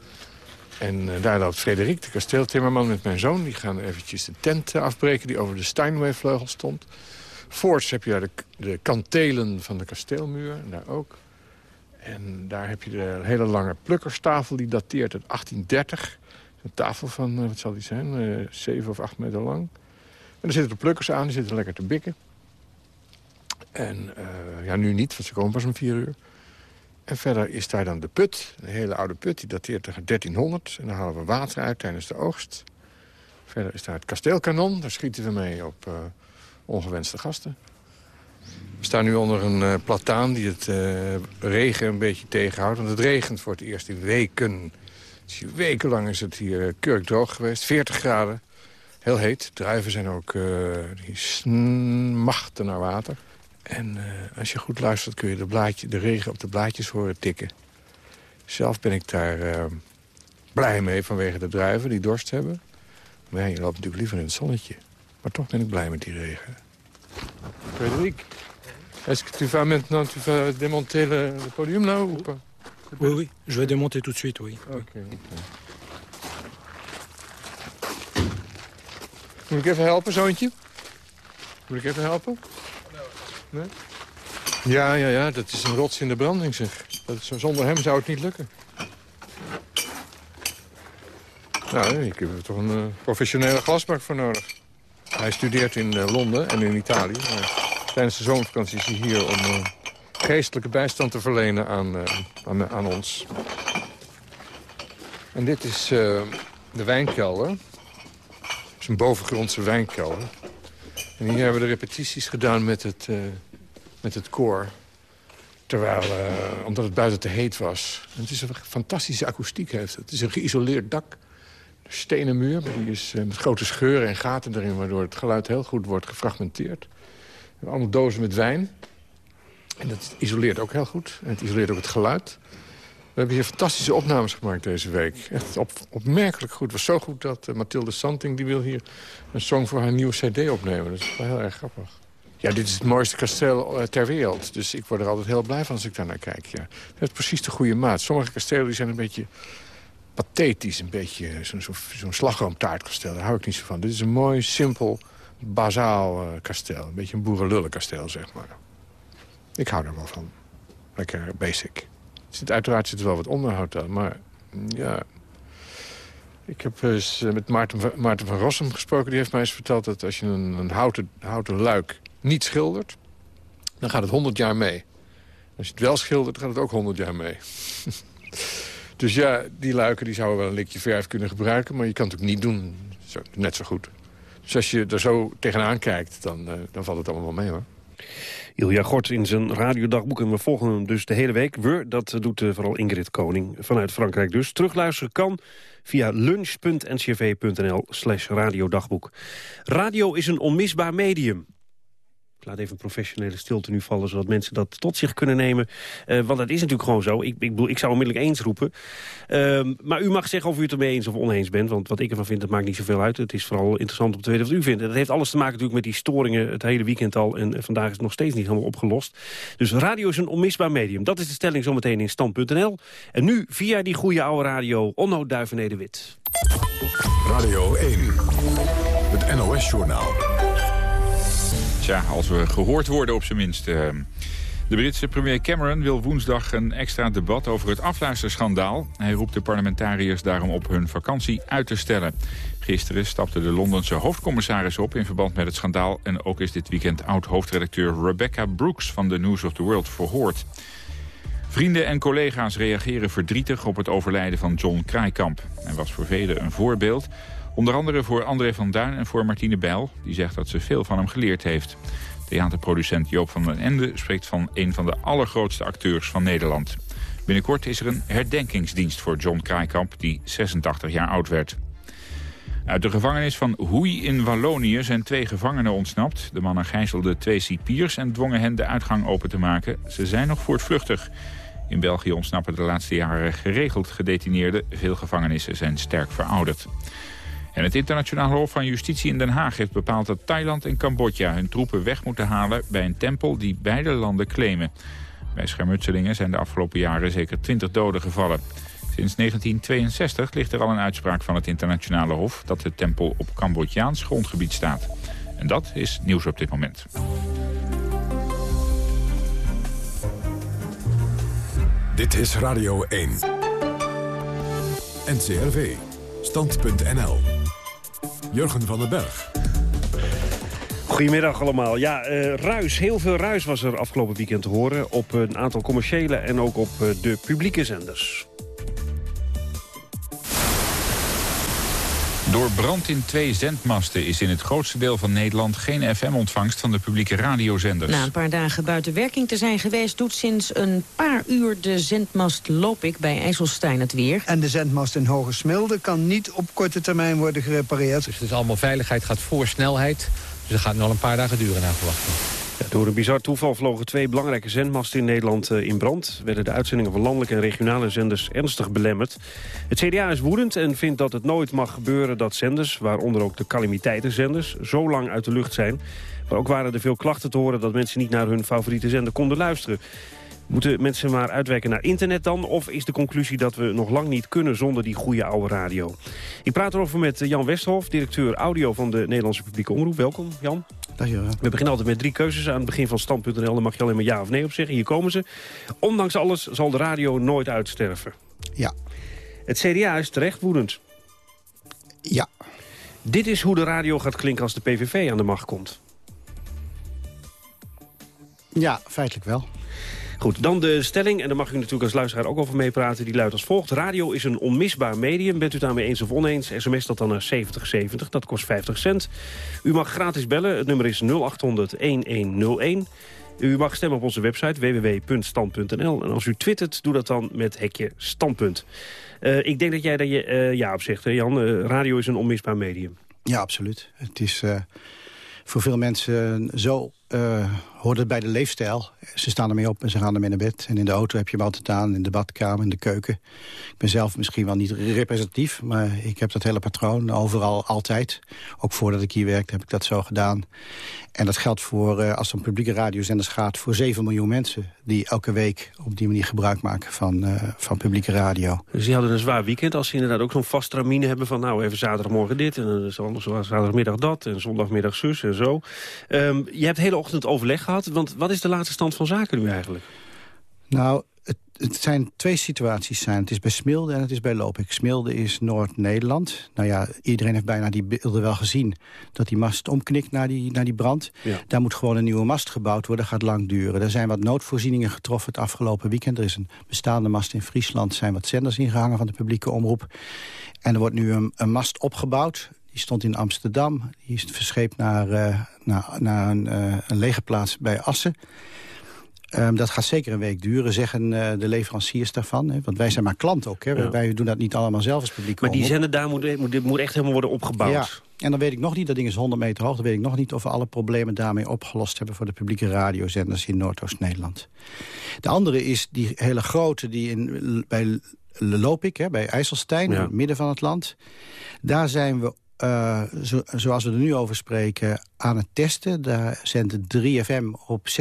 En daar loopt Frederik, de kasteeltimmerman met mijn zoon. Die gaan eventjes de tent afbreken die over de Steinway-vleugel stond. Voorts heb je daar de, de kantelen van de kasteelmuur, en daar ook. En daar heb je de hele lange plukkerstafel, die dateert uit 1830. Een tafel van, wat zal die zijn, uh, 7 of 8 meter lang. En er zitten de plukkers aan, die zitten lekker te bikken. En uh, ja, nu niet, want ze komen pas om 4 uur. En verder is daar dan de put, een hele oude put, die dateert tegen 1300. En daar halen we water uit tijdens de oogst. Verder is daar het kasteelkanon, daar schieten we mee op uh, ongewenste gasten. We staan nu onder een uh, plataan die het regen een beetje tegenhoudt. Want het regent voor het eerst in weken. Dus wekenlang is het hier kurkdroog geweest, 40 graden. Heel heet. Druiven zijn ook die smachten naar water. En uh, als je goed luistert kun je de, blaadje, de regen op de blaadjes horen tikken. Zelf ben ik daar uh, blij mee vanwege de druiven die dorst hebben. Maar ja, je loopt natuurlijk liever in het zonnetje. Maar toch ben ik blij met die regen. Frederik, est-ce que tu vas maintenant tu vas démonter le, le podium là ou pas Oui, oui, je vais démonter tout de suite, oui. Oké. Okay, okay. Moet ik even helpen, zoontje? Moet ik even helpen? Ja, ja, ja, dat is een rots in de branding, zeg. Dat zonder hem zou het niet lukken. Nou, ik heb er toch een uh, professionele glasbak voor nodig. Hij studeert in uh, Londen en in Italië. Tijdens de zomervakantie is hij hier om uh, geestelijke bijstand te verlenen aan, aan, aan, ons. En dit is de wijnkelder. Het is een bovengrondse wijnkelder. En hier hebben we de repetities gedaan met het, uh, met het koor. Terwijl, uh, omdat het buiten te heet was. Het is een fantastische akoestiek heeft. Het is een geïsoleerd dak. Een stenen muur, die is uh, met grote scheuren en gaten erin... waardoor het geluid heel goed wordt gefragmenteerd. We hebben allemaal dozen met wijn. En dat isoleert ook heel goed. En het isoleert ook het geluid. We hebben hier fantastische opnames gemaakt deze week. Echt op, opmerkelijk goed. Het was zo goed dat uh, Mathilde Santing die wil hier een song voor haar nieuwe cd opnemen. Dat is wel heel erg grappig. Ja, dit is het mooiste kasteel uh, ter wereld. Dus ik word er altijd heel blij van als ik daar naar kijk. Ja. Het heeft precies de goede maat. Sommige kastelen die zijn een beetje pathetisch. Een beetje zo'n zo. Daar hou ik niet zo van. Dit is een mooi, simpel, bazaal uh, kasteel. Een beetje een boerenlullenkasteel, zeg maar. Ik hou er wel van. Lekker basic. Zit, uiteraard zit er wel wat onderhoud aan, maar ja... Ik heb eens met Maarten, Maarten van Rossum gesproken. Die heeft mij eens verteld dat als je een, een houten, houten luik niet schildert... dan gaat het 100 jaar mee. Als je het wel schildert, gaat het ook 100 jaar mee. *laughs* dus ja, die luiken die zouden wel een likje verf kunnen gebruiken... maar je kan het ook niet doen. Zo, net zo goed. Dus als je er zo tegenaan kijkt, dan, uh, dan valt het allemaal mee, hoor. Ilja Gort in zijn radiodagboek. En we volgen hem dus de hele week. We, dat doet vooral Ingrid Koning vanuit Frankrijk dus. Terugluisteren kan via lunch.ncv.nl slash radiodagboek. Radio is een onmisbaar medium. Laat even een professionele stilte nu vallen... zodat mensen dat tot zich kunnen nemen. Uh, want dat is natuurlijk gewoon zo. Ik, ik, zou onmiddellijk eens roepen. Uh, maar u mag zeggen of u het ermee eens of oneens bent. Want wat ik ervan vind, dat maakt niet zoveel uit. Het is vooral interessant om te weten wat u vindt. En dat heeft alles te maken natuurlijk met die storingen het hele weekend al. En vandaag is het nog steeds niet helemaal opgelost. Dus radio is een onmisbaar medium. Dat is de stelling zometeen in stand.nl. En nu via die goede oude radio Onno Duivenede-Wit. Radio 1, het NOS-journaal. Als we gehoord worden op zijn minst. Uh, De Britse premier Cameron wil woensdag een extra debat over het afluisterschandaal. Hij roept de parlementariërs daarom op hun vakantie uit te stellen. Gisteren stapte de Londense hoofdcommissaris op in verband met het schandaal... en ook is dit weekend oud-hoofdredacteur Rebecca Brooks van de News of the World verhoord. Vrienden en collega's reageren verdrietig op het overlijden van John Kraaikamp. Hij was voor velen een voorbeeld, onder andere voor André van Duin en voor Martine Bijl... die zegt dat ze veel van hem geleerd heeft. Theaterproducent Joop van den Ende spreekt van een van de allergrootste acteurs van Nederland. Binnenkort is er een herdenkingsdienst voor John Kraaikamp, die 86 jaar oud werd. Uit de gevangenis van Hoei in Wallonië zijn twee gevangenen ontsnapt. De mannen gijzelden twee cipiers en dwongen hen de uitgang open te maken. Ze zijn nog voortvluchtig. In België ontsnappen de laatste jaren geregeld gedetineerden. Veel gevangenissen zijn sterk verouderd. En het internationale hof van justitie in Den Haag heeft bepaald dat Thailand en Cambodja hun troepen weg moeten halen bij een tempel die beide landen claimen. Bij schermutselingen zijn de afgelopen jaren zeker 20 doden gevallen. Sinds 1962 ligt er al een uitspraak van het internationale hof dat de tempel op Cambodjaans grondgebied staat. En dat is nieuws op dit moment. Dit is Radio 1. NCRV. Stand.nl. Jurgen van den Berg. Goedemiddag allemaal. Ja, eh, ruis. Heel veel ruis was er afgelopen weekend te horen... op een aantal commerciële en ook op eh, de publieke zenders. Door brand in twee zendmasten is in het grootste deel van Nederland geen FM-ontvangst van de publieke radiozenders. Na een paar dagen buiten werking te zijn geweest, doet sinds een paar uur de zendmast Lopik bij IJsselstein het weer. En de zendmast in Hoge Smilde kan niet op korte termijn worden gerepareerd. Dus het is allemaal veiligheid gaat voor snelheid. Dus dat gaat nog een paar dagen duren naar verwachting. Door een bizar toeval vlogen twee belangrijke zendmasten in Nederland eh, in brand. Werden de uitzendingen van landelijke en regionale zenders ernstig belemmerd. Het CDA is woedend en vindt dat het nooit mag gebeuren dat zenders... waaronder ook de calamiteitenzenders, zo lang uit de lucht zijn. Maar ook waren er veel klachten te horen dat mensen niet naar hun favoriete zender konden luisteren. Moeten mensen maar uitwerken naar internet dan? Of is de conclusie dat we nog lang niet kunnen zonder die goede oude radio? Ik praat erover met eh, Jan Westhoff, directeur audio van de Nederlandse publieke omroep. Welkom, Jan. Jan. We beginnen altijd met drie keuzes. Aan het begin van stand.nl daar mag je alleen maar ja of nee op zeggen. Hier komen ze. Ondanks alles zal de radio nooit uitsterven. Ja. Het CDA is terecht woedend. Ja. Dit is hoe de radio gaat klinken als de PVV aan de macht komt. Ja, feitelijk wel. Goed, dan de stelling, en daar mag u natuurlijk als luisteraar ook over meepraten. Die luidt als volgt. Radio is een onmisbaar medium. Bent u daarmee eens of oneens? SMS dat dan naar 7070, dat kost 50 cent. U mag gratis bellen, het nummer is 0800-1101. U mag stemmen op onze website www.stand.nl. En als u twittert, doe dat dan met hekje standpunt. Uh, ik denk dat jij daar je, uh, ja op zegt, hè Jan. Uh, radio is een onmisbaar medium. Ja, absoluut. Het is voor veel mensen zo uh, hoort het bij de leefstijl. Ze staan ermee op en ze gaan ermee naar bed. En in de auto heb je hem altijd aan, in de badkamer, in de keuken. Ik ben zelf misschien wel niet representatief... maar ik heb dat hele patroon overal altijd. Ook voordat ik hier werkte heb ik dat zo gedaan. En dat geldt voor, uh, als het om publieke radiozenders gaat... voor 7 miljoen mensen die elke week op die manier gebruik maken van, uh, van publieke radio. Dus die hadden een zwaar weekend als ze inderdaad ook zo'n vast tramine hebben... van nou even zaterdagmorgen dit en dan zaterdagmiddag dat... en zondagmiddag zus en zo. Um, je hebt hele ochtend overleg gehad. Want wat is de laatste stand van zaken nu eigenlijk? Nou, het, het zijn twee situaties. Zijn. Het is bij Smilde en het is bij Lopik. Smilde is Noord-Nederland. Nou ja, iedereen heeft bijna die beelden wel gezien. Dat die mast omknikt naar die, naar die brand. Ja. Daar moet gewoon een nieuwe mast gebouwd worden. Gaat lang duren. Er zijn wat noodvoorzieningen getroffen het afgelopen weekend. Er is een bestaande mast in Friesland. Er zijn wat zenders ingehangen van de publieke omroep. En er wordt nu een, een mast opgebouwd. Die stond in Amsterdam. Die is verscheept naar, uh, naar, naar een, uh, een legerplaats bij Assen. Um, dat gaat zeker een week duren, zeggen uh, de leveranciers daarvan. Hè? Want wij zijn maar klant ook. Hè? Ja. Wij doen dat niet allemaal zelf als publiek. Maar die zender daar moet, moet, moet, echt helemaal worden opgebouwd. Ja. En dan weet ik nog niet, dat ding is 100 meter hoog... dan weet ik nog niet of we alle problemen daarmee opgelost hebben... voor de publieke radiozenders in Noordoost-Nederland. De andere is die hele grote die in, bij Lopik, hè, bij IJsselstein... Ja. in het midden van het land. Daar zijn we eh, zo, zoals we er nu over spreken, aan het testen. Daar zendt 3FM op 16%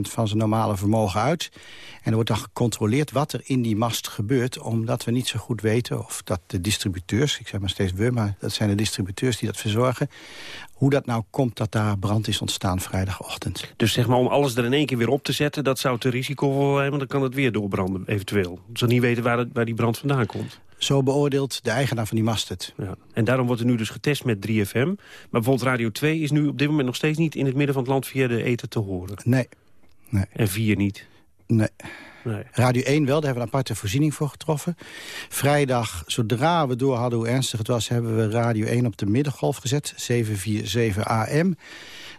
van zijn normale vermogen uit. En er wordt dan gecontroleerd wat er in die mast gebeurt... omdat we niet zo goed weten of dat de distributeurs... ik zeg maar steeds we, maar dat zijn de distributeurs die dat verzorgen... hoe dat nou komt dat daar brand is ontstaan vrijdagochtend. Dus zeg maar om alles er in één keer weer op te zetten... dat zou te risicovol zijn, want dan kan het weer doorbranden eventueel. Ze niet weten waar, het, waar die brand vandaan komt. Zo beoordeelt de eigenaar van die mast het. Ja. En daarom wordt er nu dus getest met 3FM. Maar bijvoorbeeld Radio 2 is nu op dit moment nog steeds niet... in het midden van het land via de eten te horen. Nee. nee. En 4 niet. Nee. nee. Radio 1 wel, daar hebben we een aparte voorziening voor getroffen. Vrijdag, zodra we door hadden hoe ernstig het was... hebben we Radio 1 op de middengolf gezet, 747 AM.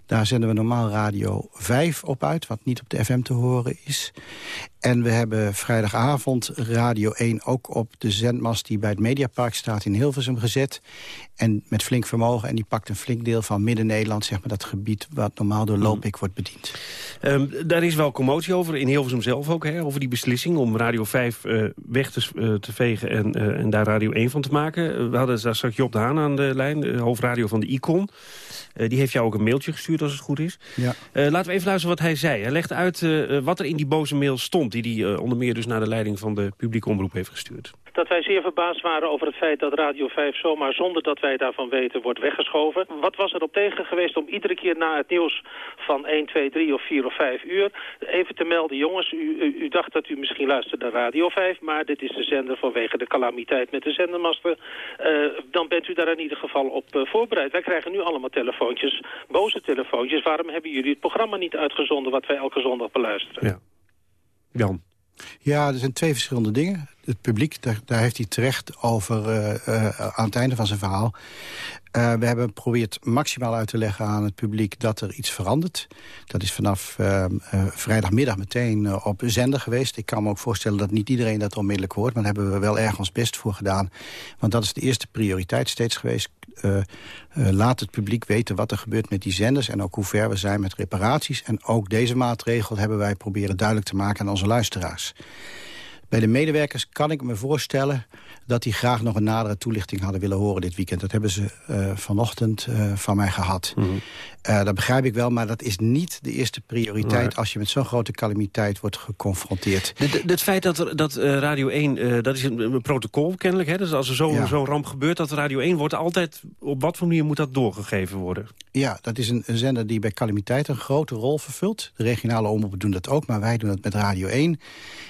Daar zenden we normaal Radio 5 op uit, wat niet op de FM te horen is. En we hebben vrijdagavond Radio 1 ook op de zendmast... die bij het Mediapark staat in Hilversum gezet. En met flink vermogen. En die pakt een flink deel van Midden-Nederland... zeg maar dat gebied wat normaal door Lopik wordt bediend. Um, daar is wel commotie over, in Hilversum zelf ook... Hè, over die beslissing om Radio 5 uh, weg te, uh, te vegen en, uh, en, daar Radio 1 van te maken. We hadden daar straks Job de Haan aan de lijn, de hoofdradio van de Icon. die heeft jou ook een mailtje gestuurd als het goed is. Ja. laten we even luisteren wat hij zei. Hij legde uit wat er in die boze mail stond... die hij onder meer dus naar de leiding van de publieke omroep heeft gestuurd dat wij zeer verbaasd waren over het feit dat Radio 5 zomaar zonder dat wij daarvan weten wordt weggeschoven. Wat was er op tegen geweest om iedere keer na het nieuws van 1, 2, 3 of 4 of 5 uur even te melden, jongens, u, u, u dacht dat u misschien luisterde naar Radio 5, maar dit is de zender vanwege de calamiteit met de zendermasten. Uh, dan bent u daar in ieder geval op uh, voorbereid. Wij krijgen nu allemaal telefoontjes, boze telefoontjes. Waarom hebben jullie het programma niet uitgezonden wat wij elke zondag beluisteren? Ja. Jan. Ja, er zijn twee verschillende dingen. Het publiek, daar, daar heeft hij terecht over uh, uh, aan het einde van zijn verhaal. Uh, we hebben geprobeerd maximaal uit te leggen aan het publiek dat er iets verandert. Dat is vanaf vrijdagmiddag meteen op zender geweest. Ik kan me ook voorstellen dat niet iedereen dat onmiddellijk hoort. Maar daar hebben we wel erg ons best voor gedaan. Want dat is de eerste prioriteit steeds geweest. laat het publiek weten wat er gebeurt met die zenders... en ook hoe ver we zijn met reparaties. En ook deze maatregel hebben wij proberen duidelijk te maken aan onze luisteraars. Bij de medewerkers kan ik me voorstellen dat die graag nog een nadere toelichting hadden willen horen dit weekend. Dat hebben ze uh, vanochtend uh, van mij gehad. -hmm. Uh, dat begrijp ik wel, maar dat is niet de eerste prioriteit... Als je met zo'n grote calamiteit wordt geconfronteerd. Het feit dat, er, dat Radio 1, dat is een, een, protocol kennelijk... Hè? dus als er zo'n ja. zo ramp gebeurt, dat Radio 1 wordt altijd... op wat voor manier moet dat doorgegeven worden? Ja, dat is een, een zender die bij calamiteit een grote rol vervult. De regionale omroepen doen dat ook, maar wij doen dat met Radio 1.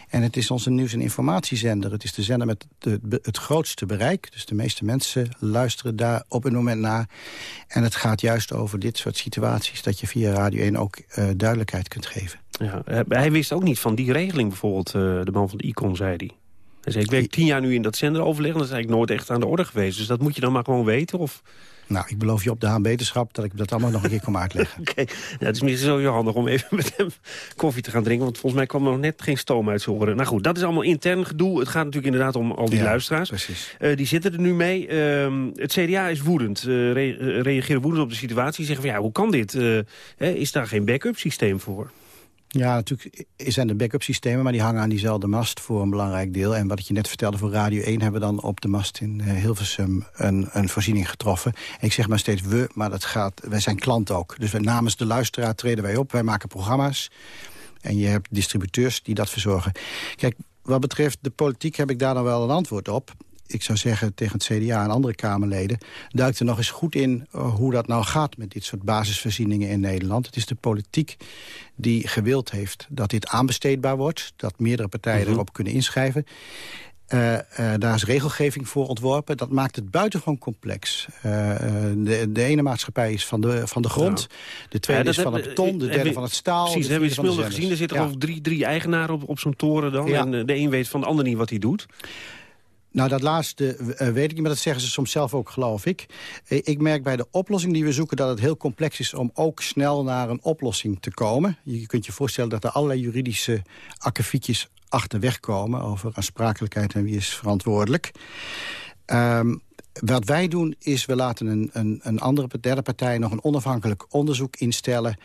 En het is onze nieuws- en informatiezender. Het is de zender met de, het grootste bereik. Dus de meeste mensen luisteren daar op een moment naar. En het gaat juist over dit soort situaties... dat je via Radio 1 ook uh, duidelijkheid kunt geven. Ja, hij wist ook niet van die regeling bijvoorbeeld, uh, de man van de Icon, zei hij. Hij zei, ik werk tien jaar nu in dat zenderoverleg... en dat is eigenlijk nooit echt aan de orde geweest. Dus dat moet je dan maar gewoon weten, of... Nou, ik beloof je op de Haan Beterschap dat ik dat allemaal nog een keer kom uitleggen. *laughs* Oké, okay. het is misschien sowieso handig om even met hem koffie te gaan drinken... want volgens mij kwam er nog net geen stoom uit zijn oren. Nou goed, dat is allemaal intern gedoe. Het gaat natuurlijk inderdaad om al die ja, luisteraars. Precies. Uh, die zitten er nu mee. Uh, het CDA is woedend, uh, re reageren woedend op de situatie. Zeggen van ja, hoe kan dit? is daar geen backup systeem voor? Ja, natuurlijk zijn er backup systemen, maar die hangen aan diezelfde mast voor een belangrijk deel. En wat ik je net vertelde voor Radio 1 hebben we dan op de mast in uh, Hilversum een, een voorziening getroffen. En ik zeg maar steeds we, maar dat gaat, wij zijn klant ook. Dus wij, namens de luisteraar treden wij op, wij maken programma's. En je hebt distributeurs die dat verzorgen. Kijk, wat betreft de politiek heb ik daar dan wel een antwoord op ik zou zeggen tegen het CDA en andere Kamerleden... duikt er nog eens goed in uh, hoe dat nou gaat met dit soort basisvoorzieningen in Nederland. Het is de politiek die gewild heeft dat dit aanbesteedbaar wordt. Dat meerdere partijen -hmm. erop kunnen inschrijven. Uh, uh, daar is regelgeving voor ontworpen. Dat maakt het buitengewoon complex. Uh, de, de, ene maatschappij is van de, van de grond. Ja. De tweede ja, is van het beton. De derde van het staal. Precies, hebben we Smilde gezien. Er zitten ja. gewoon drie, drie eigenaren op, op zo'n toren dan. En de een weet van de ander niet wat hij doet. Nou, dat laatste uh, weet ik niet, maar dat zeggen ze soms zelf ook, geloof ik. Uh, ik merk bij de oplossing die we zoeken dat het heel complex is... om ook snel naar een oplossing te komen. Je kunt je voorstellen dat er allerlei juridische akkefietjes achterweg komen... over aansprakelijkheid en wie is verantwoordelijk. Um, wat wij doen is, we laten een, een, een andere derde partij... nog een onafhankelijk onderzoek instellen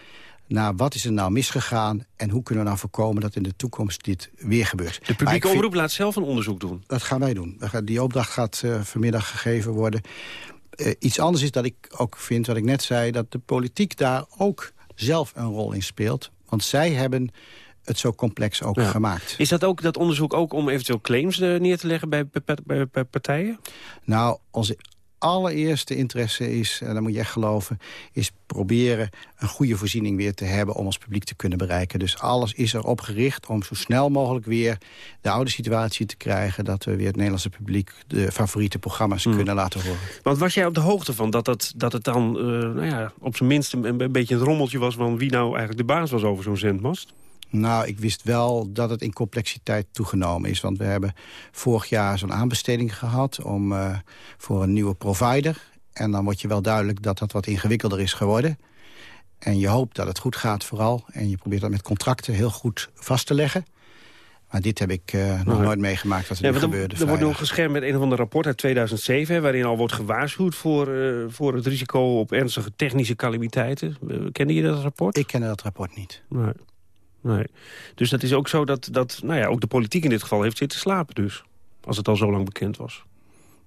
naar wat is er nou misgegaan... en hoe kunnen we nou voorkomen dat in de toekomst dit weer gebeurt. De publieke omroep laat zelf een onderzoek doen? Dat gaan wij doen. Die opdracht gaat uh, vanmiddag gegeven worden. eh, iets anders is dat ik ook vind, wat ik net zei... dat de politiek daar ook zelf een rol in speelt. Want zij hebben het zo complex ook gemaakt. Is dat ook dat onderzoek ook om eventueel claims eh, neer te leggen bij, bij, bij, bij partijen? Nou, onze allereerste interesse is, en dat moet je echt geloven... is proberen een goede voorziening weer te hebben om ons publiek te kunnen bereiken. Dus alles is erop gericht om zo snel mogelijk weer de oude situatie te krijgen... dat we weer het Nederlandse publiek de favoriete programma's Hmm. kunnen laten horen. Want was jij op de hoogte van dat, dat, dat het dan eh, nou ja, op zijn minst een, een beetje een rommeltje was... van wie nou eigenlijk de baas was over zo'n zendmast? Nou, ik wist wel dat het in complexiteit toegenomen is. Want we hebben vorig jaar zo'n aanbesteding gehad om, eh, voor een nieuwe provider. En dan wordt je wel duidelijk dat dat wat ingewikkelder is geworden. En je hoopt dat het goed gaat vooral. En je probeert dat met contracten heel goed vast te leggen. Maar dit heb ik eh, nog nooit meegemaakt wat er Ja, er, gebeurde. er wordt nog geschermd met een of ander rapport uit 2007... hè, waarin al wordt gewaarschuwd voor, eh, voor het risico op ernstige technische calamiteiten. Kende je dat rapport? Ik ken dat rapport niet. Nee. Nee. Dus dat is ook zo dat, dat nou ja, ook de politiek in dit geval heeft zitten slapen dus. Als het al zo lang bekend was.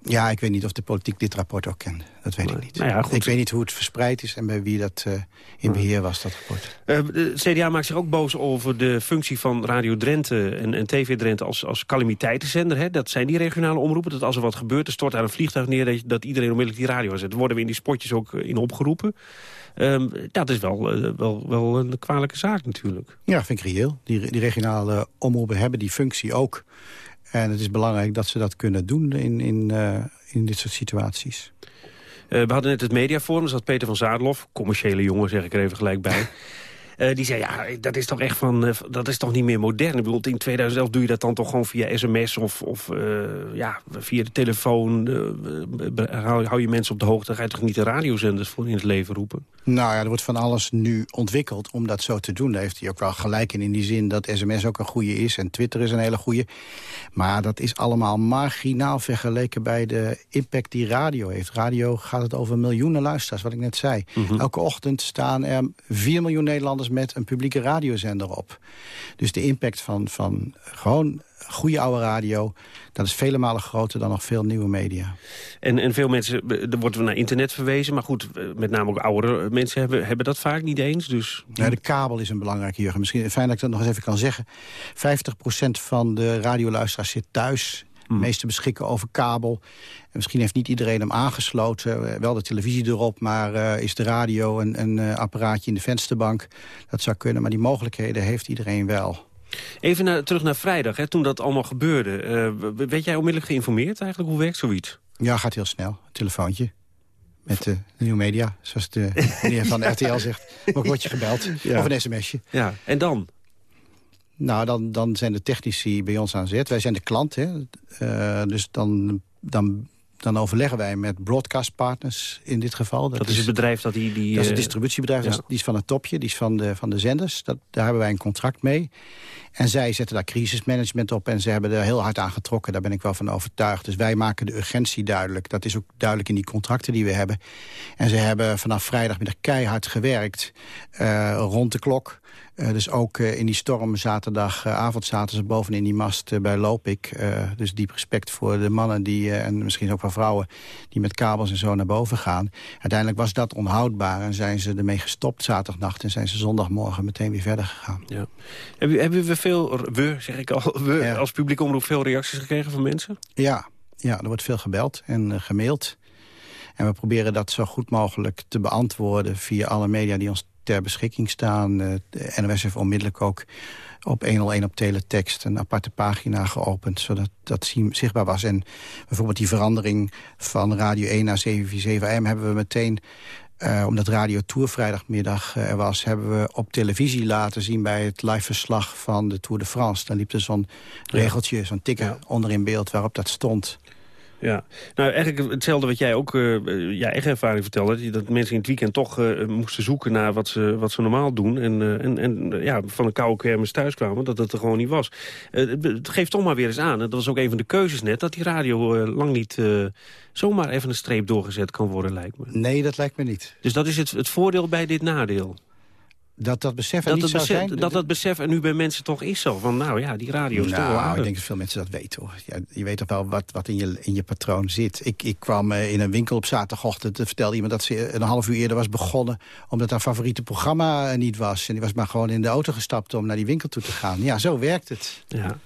Ja, ik weet niet of de politiek dit rapport ook kende. Dat weet ik niet. Nou ja. Ik weet niet hoe het verspreid is en bij wie dat eh, in beheer was, dat rapport. Eh, de CDA maakt zich ook boos over de functie van Radio Drenthe en, en TV Drenthe als, als calamiteitenzender. Hè? Dat zijn die regionale omroepen. Dat als er wat gebeurt, er stort daar een vliegtuig neer... dat, dat iedereen onmiddellijk die radio zet. Daar worden we in die spotjes ook eh, in opgeroepen. Ehm, dat is wel, eh, wel, wel een kwalijke zaak natuurlijk. Ja, vind ik reëel. Die, die regionale omroepen hebben die functie ook. En het is belangrijk dat ze dat kunnen doen in, in, eh, in dit soort situaties. Eh, we hadden net het mediaforum, daar zat Peter van Zaadlof... commerciële jongen, zeg ik er even gelijk bij... *laughs* Eh, die zei, ja, dat is toch echt van, eh, dat is toch niet meer modern. Ik bedoel, in 2011 doe je dat dan toch gewoon via sms of, of eh, ja, via de telefoon. hou, hou je mensen op de hoogte. Ga je toch niet de radiozenders voor in het leven roepen? Nou ja, er wordt van alles nu ontwikkeld om dat zo te doen. Daar heeft hij ook wel gelijk in, in die zin dat sms ook een goede is... en Twitter is een hele goede. Maar dat is allemaal marginaal vergeleken bij de impact die radio heeft. Radio gaat het over miljoenen luisteraars, wat ik net zei. Elke ochtend staan er 4 miljoen Nederlanders met een publieke radiozender op. Dus de impact van, van gewoon goede oude radio... dat is vele malen groter dan nog veel nieuwe media. En, en veel mensen, eh, er wordt naar internet verwezen. Maar goed, eh, met name ook oudere mensen hebben, hebben dat vaak niet eens. Dus Ja, de kabel is een belangrijke, Jurgen. Misschien fijn dat ik dat nog eens even kan zeggen. 50% van de radioluisteraars zit thuis. De meeste beschikken over kabel. En misschien heeft niet iedereen hem aangesloten. Eh, Wel de televisie erop, maar eh, is de radio een, een eh, apparaatje in de vensterbank. Dat zou kunnen, maar die mogelijkheden heeft iedereen wel. even naar, terug naar vrijdag, hè, toen dat allemaal gebeurde. Werd jij onmiddellijk geïnformeerd eigenlijk? Hoe werkt zoiets? Ja, gaat heel snel. Telefoontje. Met de nieuwe media, zoals de meneer van *laughs* RTL zegt. Ook word je gebeld. Ja. Of een sms'je. Ja, en dan? Nou, dan, dan zijn de technici bij ons aan zet. Wij zijn de klant, hè. Eh, dus dan, dan, dan overleggen wij met broadcastpartners in dit geval. Dat, is het bedrijf dat die... die Dat is een eh, distributiebedrijf, dat is- die is van het topje, die is van de, van de zenders. Dat, daar hebben wij een contract mee. En zij zetten daar crisismanagement op en ze hebben er heel hard aan getrokken. Daar ben ik wel van overtuigd. Dus wij maken de urgentie duidelijk. Dat is ook duidelijk in die contracten die we hebben. En ze hebben vanaf vrijdagmiddag keihard gewerkt, eh, rond de klok. Eh, dus ook eh, in die storm zaterdagavond zaten ze bovenin die mast eh, bij Lopik. Eh, dus diep respect voor de mannen die, eh, en misschien ook wel vrouwen... die met kabels en zo naar boven gaan. Uiteindelijk was dat onhoudbaar en zijn ze ermee gestopt zaterdagnacht... en zijn ze zondagmorgen meteen weer verder gegaan. Ja. Hebben, hebben we veel, we zeg ik al, we als publiek omroep veel reacties gekregen van mensen? Ja, ja er wordt veel gebeld en eh, gemaild. En we proberen dat zo goed mogelijk te beantwoorden... via alle media die ons ter beschikking staan. Eh, de NOS heeft onmiddellijk ook op 101 op teletext... een aparte pagina geopend, zodat dat zichtbaar was. En bijvoorbeeld die verandering van Radio 1 naar 747 AM... hebben we meteen eh, omdat Radio Tour vrijdagmiddag eh, er was... hebben we op televisie laten zien bij het live verslag van de Tour de France. Dan liep er zo'n regeltje, zo'n tikker onder in beeld waarop dat stond. Ja, nou eigenlijk hetzelfde wat jij ook, eh je eigen ervaring vertelde. Dat mensen in het weekend toch eh, moesten zoeken naar wat ze, wat ze normaal doen. En, eh, en, en ja, van een koude kermis thuis kwamen, dat het er gewoon niet was. Het- geeft toch maar weer eens aan, en dat was ook een van de keuzes net... dat die radio lang niet zomaar even een streep doorgezet kan worden, lijkt me. Nee, dat lijkt me niet. Dus dat is het, het voordeel bij dit nadeel. Dat dat besef er Dat, niet zou besef, zijn? dat dat besef er nu bij mensen toch is zo. Van nou ja, die radio is toch wel Nou, aardig. ik denk dat veel mensen dat weten hoor. Ja, je weet toch wel wat, wat in, je, in je patroon zit. Ik, ik kwam eh, in een winkel op zaterdagochtend. Er vertelde iemand dat ze een half uur eerder was begonnen... omdat haar favoriete programma eh, niet was. En die was maar gewoon in de auto gestapt om naar die winkel toe te gaan. Ja, zo werkt het. Ja.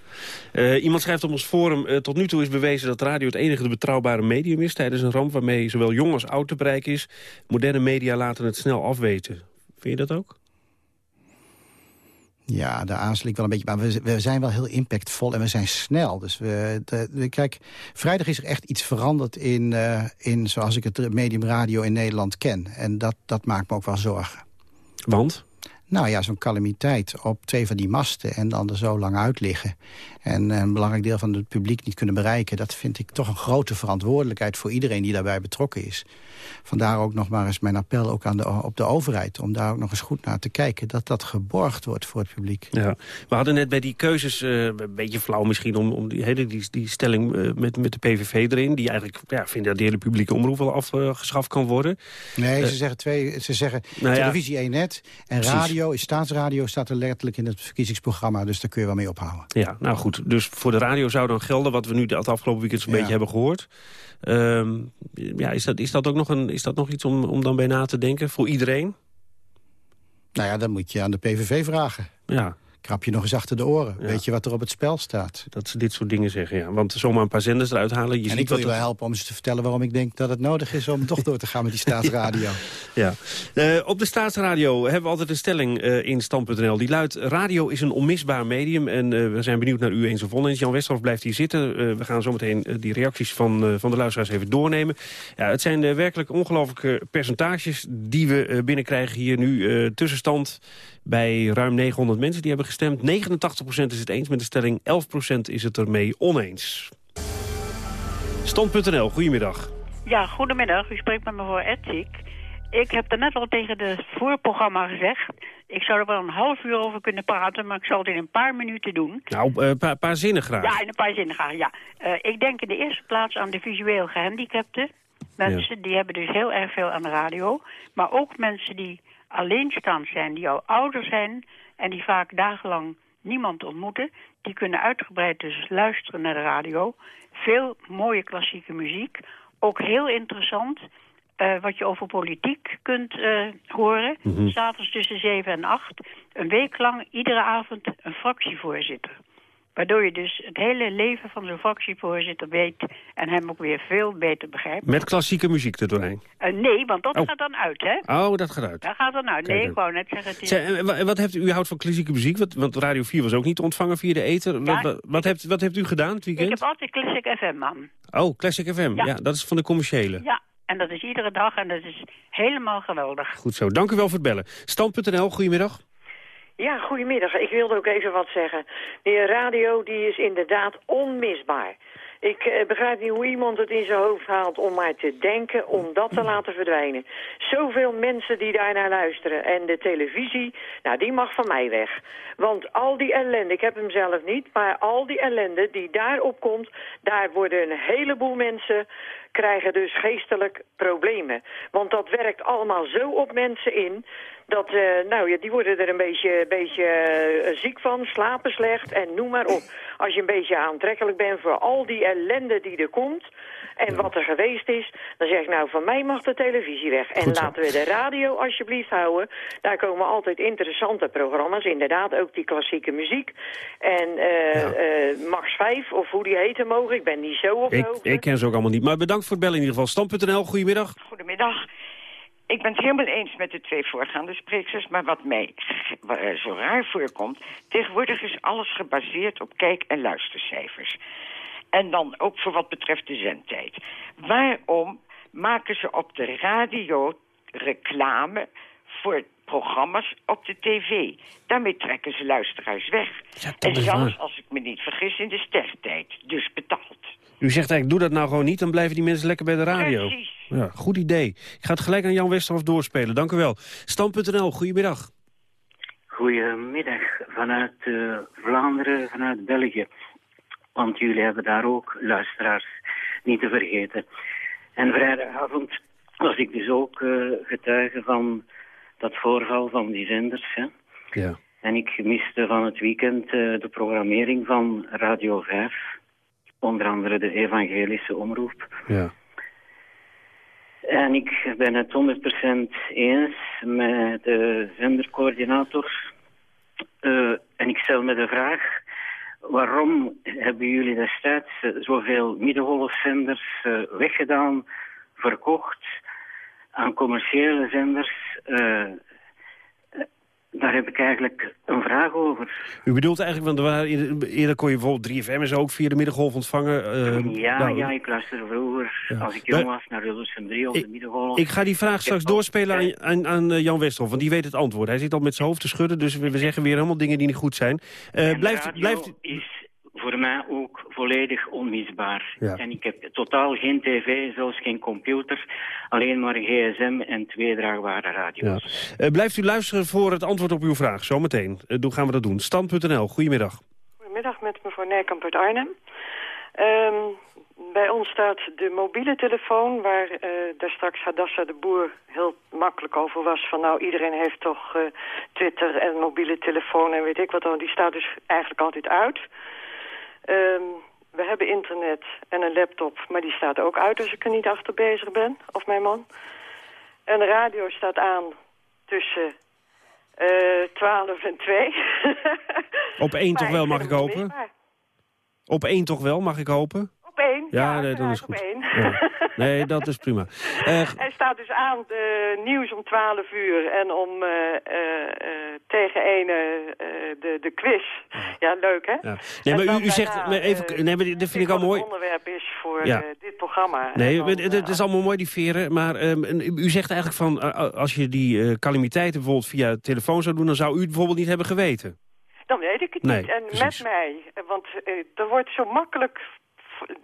Eh, iemand schrijft op ons forum... eh, tot nu toe is bewezen dat radio het enige betrouwbare medium is... tijdens een ramp waarmee zowel jong als oud te bereiken is. Moderne media laten het snel afweten. Vind je dat ook? Ja, daar aarzel ik wel een beetje. Maar we, zijn wel heel impactvol en we zijn snel. Dus we, de, de- kijk, vrijdag is er echt iets veranderd in, eh, in zoals ik het medium radio in Nederland ken. En dat, dat maakt me ook wel zorgen. Want? Nou ja, zo'n calamiteit op twee van die masten en dan er zo lang uit liggen. En een belangrijk deel van het publiek niet kunnen bereiken. Dat vind ik toch een grote verantwoordelijkheid voor iedereen die daarbij betrokken is. Vandaar ook nog maar eens mijn appel ook aan de, op de overheid. Om daar ook nog eens goed naar te kijken. Dat dat geborgd wordt voor het publiek. Ja. We hadden net bij die keuzes, eh, een beetje flauw misschien... om, om die, hele, die, die stelling eh, met, met de PVV erin... die eigenlijk ja, vindt dat de hele publieke omroep wel afgeschaft kan worden. Nee, Eh, ze zeggen, twee, ze zeggen nou ja. televisie één net. En Precies. Radio, is staatsradio, staat er letterlijk in het verkiezingsprogramma. Dus daar kun je wel mee ophouden. Ja, nou goed. Dus voor de radio zou dan gelden wat we nu het afgelopen weekend zo'n Ja. beetje hebben gehoord. Ehm, ja, is, dat, is dat ook nog, een, is dat nog iets om, om dan bij na te denken? Voor iedereen? Nou ja, dan moet je aan de PVV vragen. Ja. Krap je nog eens achter de oren. Ja. Weet je wat er op het spel staat? Dat ze dit soort dingen zeggen, ja. Want zomaar een paar zenders eruit halen... Je en ik wil je wel helpen om ze te vertellen waarom ik denk dat het nodig is... om toch door te gaan met die staatsradio. *laughs* Ja. Eh, op de staatsradio hebben we altijd een stelling eh, in stand.nl. Die luidt, radio is een onmisbaar medium. En eh, we zijn benieuwd naar u eens of oneens. Jan Westerhof blijft hier zitten. We gaan zometeen die reacties van, van de luisteraars even doornemen. Ja, het zijn werkelijk ongelooflijke percentages die we binnenkrijgen hier nu. tussenstand bij ruim 900 mensen die hebben gestemd. 89% is het eens met de stelling, 11% is het ermee oneens. Stand.nl, goedemiddag. Ja, goedemiddag. U spreekt met mevrouw Etzig. Ik heb er net al tegen het voorprogramma gezegd... ik zou er wel een half uur over kunnen praten... maar ik zal het in een paar minuten doen. Nou, een paar, paar zinnen graag. Ja, in een paar zinnen graag, ja. Eh, ik denk in de eerste plaats aan de visueel gehandicapten. Mensen, die hebben dus heel erg veel aan de radio. Maar ook mensen die alleenstaand zijn, die al ouder zijn... en die vaak dagenlang niemand ontmoeten... die kunnen uitgebreid dus luisteren naar de radio. Veel mooie klassieke muziek. Ook heel interessant... eh, wat je over politiek kunt eh, horen. Mhm. S'avonds tussen 7 en 8. Een week lang iedere avond een fractievoorzitter. Waardoor je dus het hele leven van zo'n fractievoorzitter weet... en hem ook weer veel beter begrijpt. Met klassieke muziek er doorheen. Eh, nee, want dat Oh. gaat dan uit, hè? Oh, dat gaat uit. Dat gaat dan uit. Nee, ik wou net zeggen... Het is... Zeg, en wa- wat hebt u, houdt van klassieke muziek? Want, want Radio 4 was ook niet te ontvangen via de ether. Wat, wat, wat hebt, wat hebt u gedaan het ik weekend? heb altijd Classic FM, man. Oh, Classic FM. Ja. Ja. dat is van de commerciële. Ja, en dat is iedere dag en dat is helemaal geweldig. Goed zo. Dank u wel voor het bellen. Stand.nl, goedemiddag. Ja, goedemiddag. Ik wilde ook even wat zeggen. De radio die is inderdaad onmisbaar. Ik eh, begrijp niet hoe iemand het in zijn hoofd haalt om maar te denken, om dat te laten verdwijnen. Zoveel mensen die daar naar luisteren. En de televisie, nou die mag van mij weg. Want al die ellende, ik heb hem zelf niet, maar al die ellende die daarop komt, daar worden een heleboel mensen krijgen dus geestelijk problemen. Want dat werkt allemaal zo op mensen in... dat, eh, nou ja, die worden er een beetje, beetje eh, ziek van, slapen slecht en noem maar op. Als je een beetje aantrekkelijk bent voor al die ellende die er komt... en wat er geweest is, dan zeg ik nou, van mij mag de televisie weg. En laten we de radio alsjeblieft houden. Daar komen altijd interessante programma's, inderdaad, ook die klassieke muziek. En eh, eh, Max 5, of hoe die heten mogen, ik ben niet zo op de Ik, hoogte. ik ken ze ook allemaal niet. Maar bedankt voor het bellen in ieder geval. Stand.nl, goedemiddag. Goedemiddag. Ik ben het helemaal eens met de twee voorgaande sprekers, maar wat mij eh, zo raar voorkomt... tegenwoordig is alles gebaseerd op kijk- en luistercijfers. En dan ook voor wat betreft de zendtijd. Waarom maken ze op de radio reclame voor programma's op de tv? Daarmee trekken ze luisteraars weg. en is zelfs, waar. als ik me niet vergis, in de stertijd. Dus betaald. U zegt eigenlijk, doe dat nou gewoon niet, dan blijven die mensen lekker bij de radio. Precies. Ja, goed idee. Ik ga het gelijk aan Jan Westerhof doorspelen. Dank u wel. Stand.nl, goedemiddag. Goedemiddag vanuit eh, Vlaanderen, vanuit België. Want jullie hebben daar ook luisteraars niet te vergeten. En vrijdagavond was ik dus ook eh, getuige van dat voorval van die zenders. Hè. Ja. En ik miste van het weekend eh, de programmering van Radio 5. Onder andere de evangelische omroep. Ja. En ik ben het 100% eens met de zendercoördinator. Eh, en ik stel me de vraag, waarom hebben jullie destijds eh, zoveel middengolfzenders eh, weggedaan, verkocht aan commerciële zenders? Daar heb ik eigenlijk een vraag over. U bedoelt eigenlijk, want er eerder, kon je bijvoorbeeld 3FM en zo ook via de middengolf ontvangen. eh, Ja, nou, ja, ik luisterde vroeger, Ja. als ik jong was, naar Hilversum 3 op de middengolf. Ik ga die vraag straks doorspelen aan, aan, aan eh, Jan Westerhof, want die weet het antwoord. Hij zit al met zijn hoofd te schudden, dus we, we zeggen weer helemaal dingen die niet goed zijn. Eh, blijft, blijft, is voor mij ook volledig onmisbaar. Ja. En ik heb totaal geen tv, zelfs geen computer. Alleen maar een gsm en twee draagbare radio's. ja. Eh, blijft u luisteren voor het antwoord op uw vraag, zometeen. Eh, hoe gaan we dat doen? Stand.nl, goedemiddag. Goedemiddag met mevrouw Nijkamp uit Arnhem. Ehm, bij ons staat de mobiele telefoon, waar eh, daar straks Hadassa de Boer heel makkelijk over was. Van nou, iedereen heeft toch eh, Twitter en mobiele telefoon en weet ik wat dan. Die staat dus eigenlijk altijd uit. Ehm, we hebben internet en een laptop, maar die staat ook uit als ik er niet achter bezig ben, of mijn man. En de radio staat aan tussen eh 12 en 2. Op één toch wel, mag ik hopen? Op één toch wel, mag ik hopen? Op één? Ja, nee, dan is goed. Op één. Ja. Nee, dat is prima. *laughs* Eh, Hij staat dus aan de nieuws om 12 uur en om eh, eh, eh, tegen ene eh, de, de quiz. Ja, leuk hè? ja. Nee, maar u, u zegt, even, nee, maar dit vind ik al mooi. Het onderwerp is voor eh, dit programma. Nee, dan, het- is allemaal mooi, die veren. Maar ehm, u zegt eigenlijk van, eh, als je die eh, calamiteiten bijvoorbeeld via telefoon zou doen... dan zou u het bijvoorbeeld niet hebben geweten. Dan weet ik het Nee, niet. En precies. met mij. eh, Want eh, er wordt zo makkelijk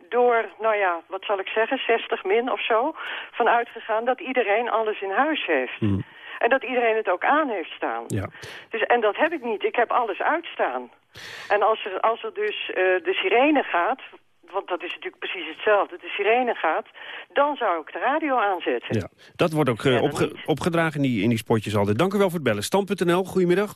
door, nou ja, wat zal ik zeggen, 60 min of zo, van uitgegaan dat iedereen alles in huis heeft. En dat iedereen het ook aan heeft staan. Ja. Dus, en dat heb ik niet. Ik heb alles uitstaan. En als er, als er dus eh, de sirene gaat, want dat is natuurlijk precies hetzelfde, de sirene gaat, dan zou ik de radio aanzetten. Ja. Dat wordt ook opge- opgedragen in die, in die spotjes altijd. Dank u wel voor het bellen. Stand.nl, goedemiddag.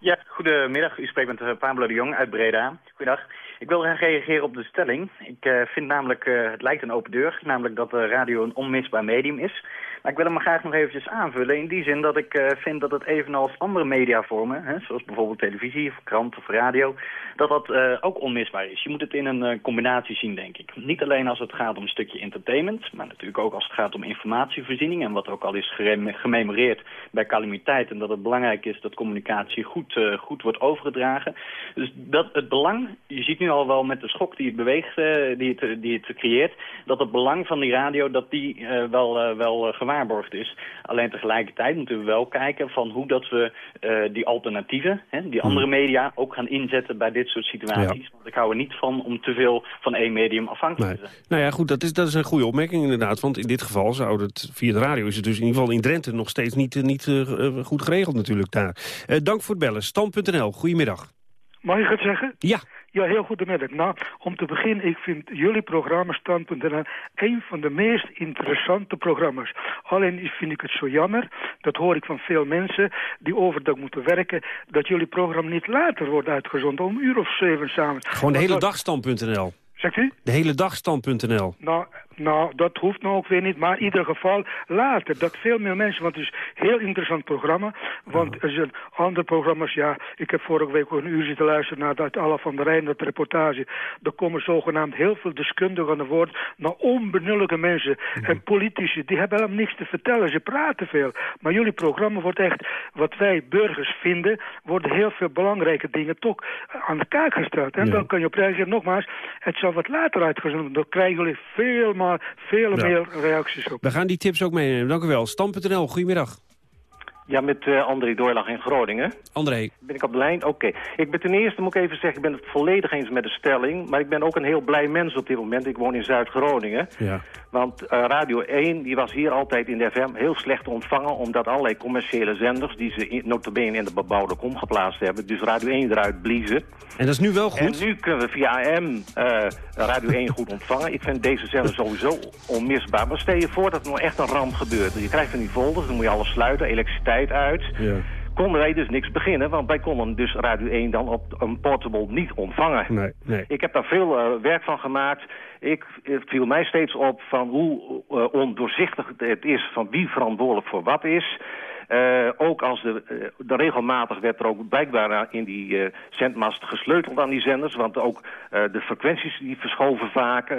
Ja, goedemiddag. U spreekt met eh, Pablo de Jong uit Breda. Goedendag. Ik wil reageren op de stelling. Ik eh, vind namelijk, eh, het lijkt een open deur, namelijk dat de radio een onmisbaar medium is. Maar ik wil hem graag nog eventjes aanvullen in die zin dat ik eh, vind dat het evenals andere mediavormen, hè, zoals bijvoorbeeld televisie of krant of radio, dat dat ook onmisbaar is. Je moet het in een combinatie zien, denk ik. Niet alleen als het gaat om een stukje entertainment, maar natuurlijk ook als het gaat om informatievoorziening en wat ook al is gememoreerd bij calamiteit en dat het belangrijk is dat communicatie goed, goed wordt overgedragen. Dus dat het belang, je ziet nu al wel met de schok die het beweegt, eh, die, het, die het creëert, dat het belang van die radio, dat die eh, wel, eh, wel gewaarborgd is. Alleen tegelijkertijd moeten we wel kijken van hoe dat we eh, die alternatieven, hè, die andere media, ook gaan inzetten bij dit soort situaties. Want ik hou er niet van om te veel van één medium afhankelijk Nee. te zijn. Nou ja, goed, dat is, dat is een goede opmerking inderdaad. Want in dit geval zou het via de radio is het dus in ieder geval in Drenthe nog steeds niet, niet goed geregeld natuurlijk daar. Eh, dank voor het bellen. Stand.nl, goedemiddag. Mag ik het zeggen? Ja. Ja, heel goedemiddag. Nou, om te beginnen, ik vind jullie programma Stand.nl een van de meest interessante programma's. Alleen vind ik het zo jammer, dat hoor ik van veel mensen die overdag moeten werken, dat jullie programma niet later wordt uitgezonden, om een uur of zeven s'avonds. Gewoon de hele dag. Zegt u? De hele dag stand.nl. Nou, nou, dat hoeft nou ook weer niet, maar in ieder geval later. Dat veel meer mensen, want het is een heel interessant programma. Want er zijn andere programma's, ja, ik heb vorige week ook een uur zitten luisteren naar dat Alla van der Rijn, dat reportage. Er komen zogenaamd heel veel deskundigen aan de woord, maar onbenullige mensen en politici, die hebben helemaal niks te vertellen. Ze praten veel. Maar jullie programma wordt echt, wat wij burgers vinden, worden heel veel belangrijke dingen toch aan de kaak gesteld. En dan kan je op reageren, nogmaals, het zal wat later uitgezonden. Dan krijgen jullie veel, maar, veel Ja. meer reacties op. We gaan die tips ook meenemen. Dank u wel. Stand.nl, goedemiddag. Ja, met uh, André Doorlag in Groningen. André. Ben ik op de lijn? Oké. Ik ben ten eerste, moet ik even zeggen, ik ben het volledig eens met de stelling. Maar ik ben ook een heel blij mens op dit moment. Ik woon in Zuid-Groningen. Ja. Want uh, Radio 1, die was hier altijd in de FM heel slecht ontvangen... omdat allerlei commerciële zenders, die ze in, notabene in de bebouwde kom geplaatst hebben... dus Radio 1 eruit bliezen. En dat is nu wel goed? En nu kunnen we via AM uh, Radio 1 goed ontvangen. Ik vind deze zender sowieso onmisbaar. Maar stel je voor dat er nou echt een ramp gebeurt. Je krijgt van die folders, dan moet je alles sluiten, elektriciteit uit... Ja konden wij dus niks beginnen. Want wij konden dus Radio 1 dan op een portable niet ontvangen. Nee, nee. Ik heb daar veel uh, werk van gemaakt. Ik, het viel mij steeds op van hoe uh, ondoorzichtig het is van wie verantwoordelijk voor wat is. Uh, ook als de, uh, de regelmatig werd er ook blijkbaar in die uh, zendmast gesleuteld aan die zenders. Want ook de frequenties die verschoven vaak.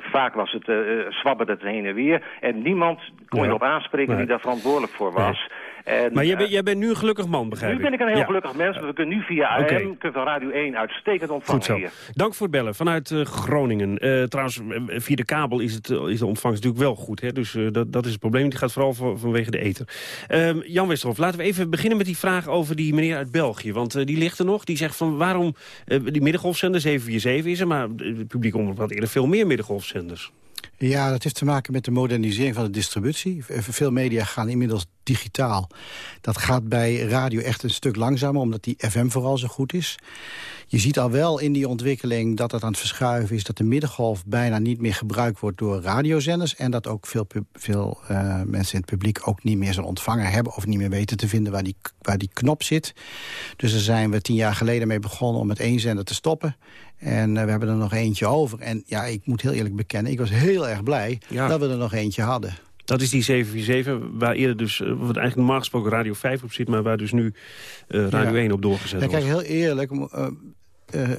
vaak was het zwabberde het heen en weer. En niemand kon je Ja. erop aanspreken Nee. die daar verantwoordelijk voor was. En, Maar jij, eh, bent, jij bent nu een gelukkig man, begrijp nu ik? ben ik een heel Ja. gelukkig mens. We kunnen nu via AM, kunnen we Radio 1 uitstekend ontvangen Goed zo. hier. Dank voor het bellen vanuit eh, Groningen. Eh, trouwens, via de kabel is, het, is de ontvangst natuurlijk wel goed. Hè? Dus dat, dat is het probleem. Die gaat vooral van- vanwege de ether. Ehm, Jan Westerhof, laten we even beginnen met die vraag over die meneer uit België. Want die ligt er nog. Die zegt van waarom... die middengolfzender 747 is er, maar het publiek omroep had eerder veel meer middengolfzenders. Ja, dat heeft te maken met de modernisering van de distributie. Veel media gaan inmiddels digitaal. Dat gaat bij radio echt een stuk langzamer, omdat die FM vooral zo goed is. Je ziet al wel in die ontwikkeling dat het aan het verschuiven is... dat de middengolf bijna niet meer gebruikt wordt door radiozenders... en dat ook veel, veel eh, mensen in het publiek ook niet meer zo'n ontvanger hebben... of niet meer weten te vinden waar die, waar die knop zit. Dus daar zijn we tien jaar geleden mee begonnen om met één zender te stoppen. En eh, we hebben er nog eentje over. En ja, ik moet heel eerlijk bekennen, ik was heel erg blij Ja. dat we er nog eentje hadden. Dat is die 747, waar eerder dus, eh, wat eigenlijk normaal gesproken Radio 5 op zit... maar waar dus nu eh, Radio Ja. 1 op doorgezet Ja, wordt. kijk, heel eerlijk,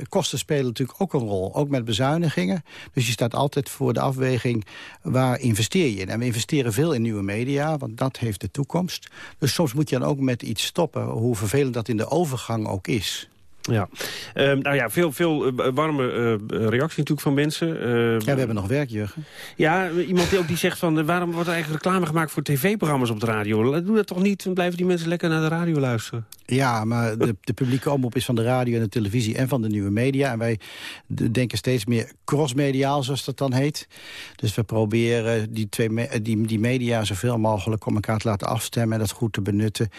kosten spelen natuurlijk ook een rol. Ook met bezuinigingen. Dus je staat altijd voor de afweging, waar investeer je in? En we investeren veel in nieuwe media, want dat heeft de toekomst. Dus soms moet je dan ook met iets stoppen, hoe vervelend dat in de overgang ook is. Ja, Ehm, nou ja, veel, veel eh, warme eh, reactie natuurlijk van mensen. Eh, Ja, we hebben nog werk, Jurgen. Ja, iemand die ook die zegt van... eh, waarom wordt er eigenlijk reclame gemaakt voor tv-programma's op de radio? Doe dat toch niet, dan blijven die mensen lekker naar de radio luisteren. Ja, maar de, de publieke omroep is van de radio en de televisie en van de nieuwe media. En wij denken steeds meer crossmediaal, zoals dat dan heet. Dus we proberen die, twee me- die, die media zoveel mogelijk om elkaar te laten afstemmen... en dat goed te benutten.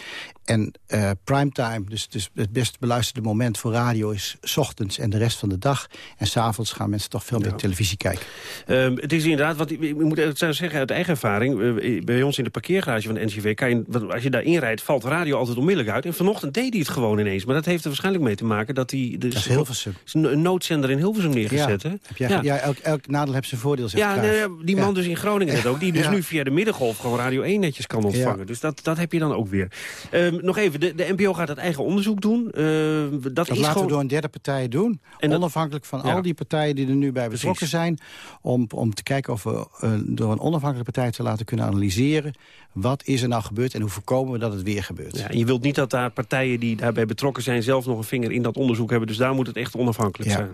En eh primetime, dus, dus het best beluisterde moment voor radio... is 's ochtends en de rest van de dag. En s'avonds gaan mensen toch veel meer televisie kijken. Ehm, het is inderdaad, wat ik moet zeggen uit eigen ervaring... bij ons in de parkeergarage van de NCV... Kan je, als je daar inrijdt, valt de radio altijd onmiddellijk uit. En vanochtend deed hij het gewoon ineens. Maar dat heeft er waarschijnlijk mee te maken dat hij... Dus, Dat is Hilversum. een, noodzender in Hilversum neergezet, hè? Heb jij, ja. elk, elk nadeel heeft zijn voordeel, zegt Ja, die man dus in Groningen *laughs* net ook. Die dus Ja. nu via de middengolf gewoon Radio 1 netjes kan ontvangen. Ja. Dus dat, dat heb je dan ook weer. Ehm, nog even, de, de NPO gaat het eigen onderzoek doen. Ehm, dat, Dat is laten gewoon... we door een derde partij doen. En onafhankelijk van Ja. al die partijen die er nu bij Precies. betrokken zijn. Om, om te kijken of we eh, door een onafhankelijke partij te laten kunnen analyseren. Wat is er nou gebeurd en hoe voorkomen we dat het weer gebeurt. Ja, en je wilt niet dat daar partijen die daarbij betrokken zijn... zelf nog een vinger in dat onderzoek hebben. Dus daar moet het echt onafhankelijk Ja. zijn.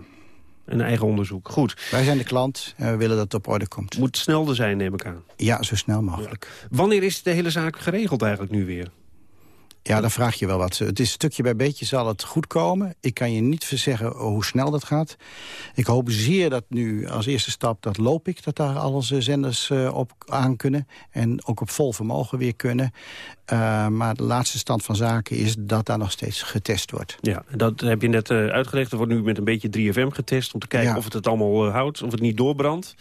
Een eigen onderzoek. Goed. Wij zijn de klant en we willen dat het op orde komt. Moet snel er zijn, neem ik aan. Ja, zo snel mogelijk. Wanneer is de hele zaak geregeld eigenlijk nu weer? Ja, dan vraag je wel wat. Het is stukje bij beetje zal het goed komen. Ik kan je niet zeggen hoe snel dat gaat. Ik hoop zeer dat nu als eerste stap dat loop ik... dat daar al onze zenders eh, op aan kunnen. En ook op vol vermogen weer kunnen. Eh, maar de laatste stand van zaken is dat daar nog steeds getest wordt. Ja, dat heb je net eh, uitgelegd. Er wordt nu met een beetje 3FM getest... om te kijken Ja. of het het allemaal houdt, of het niet doorbrandt.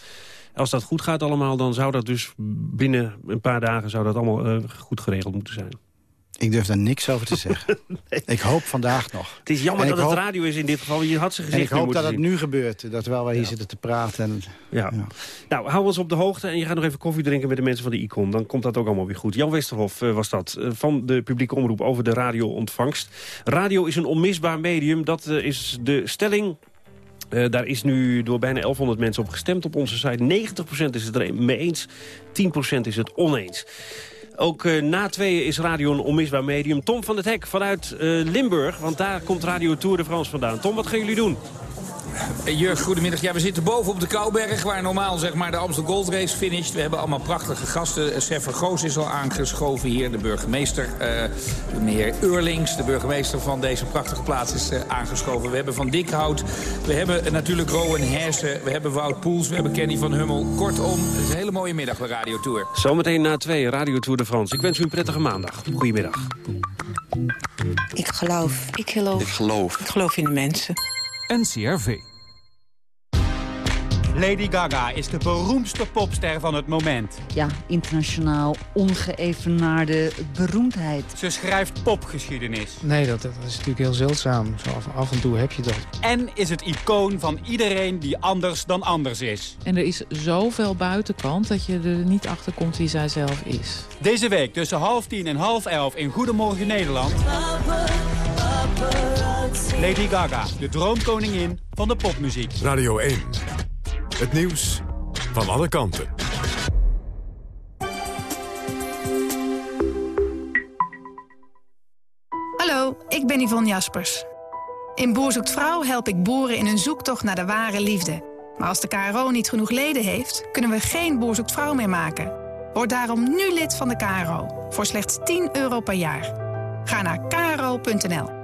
Als dat goed gaat allemaal, dan zou dat dus binnen een paar dagen... zou dat allemaal goed geregeld moeten zijn. Ik durf daar niks over te zeggen. *laughs* Ik hoop vandaag nog. Het is jammer dat het hoop- radio is in dit geval. Je had ze En gezicht ik hoop dat het nu gebeurt. Dat terwijl wij hier zitten te praten. En, Ja. Nou, hou ons op de hoogte en je gaat nog even koffie drinken met de mensen van de ICON. Dan komt dat ook allemaal weer goed. Jan Westerhof eh, was dat, eh, van de publieke omroep over de radioontvangst. Radio is een onmisbaar medium, dat eh, is de stelling. Daar is nu door bijna 1100 mensen op gestemd op onze site. 90% is het er mee eens, 10% is het oneens. Ook eh, na tweeën is radio een onmisbaar medium. Tom van het Hek vanuit eh, Limburg, want daar komt Radio Tour de France vandaan. Tom, wat gaan jullie doen? Eh, Jurg, goedemiddag. Ja, we zitten boven op de Kouberg, waar normaal zeg maar, de Amstel Gold Race finisht. We hebben allemaal prachtige gasten. Seffer Goos is al aangeschoven hier, de burgemeester. Uh, meneer Eurlings, de burgemeester van deze prachtige plaats, is uh, aangeschoven. We hebben Van Dikhout, we hebben natuurlijk Rowan Hersen, we hebben Wout Poels, we hebben Kenny van Hummel. Kortom, het is een hele mooie middag bij Radio Tour. Zometeen na twee Radio Tour de France. Ik wens u een prettige maandag. Goedemiddag. Ik geloof. Ik geloof. Ik geloof. Ik geloof in de mensen. NCRV. Lady Gaga is de beroemdste popster van het moment. Ja, internationaal ongeëvenaarde beroemdheid. Ze schrijft popgeschiedenis. Nee, dat, dat is natuurlijk heel zeldzaam. Zo af, af en toe heb je dat. En is het icoon van iedereen die anders dan anders is. En er is zoveel buitenkant dat je er niet achter komt wie zij zelf is. Deze week tussen half tien en half elf in Goedemorgen Nederland... Lady Gaga, de droomkoningin van de popmuziek. Radio 1. Het nieuws van alle kanten. Hallo, ik ben Yvonne Jaspers. In Boer zoekt Vrouw help ik boeren in hun zoektocht naar de ware liefde. Maar als de KRO niet genoeg leden heeft, kunnen we geen Boer zoekt Vrouw meer maken. Word daarom nu lid van de KRO, voor slechts 10 euro per jaar. Ga naar kro.nl.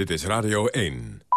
Dit is Radio 1.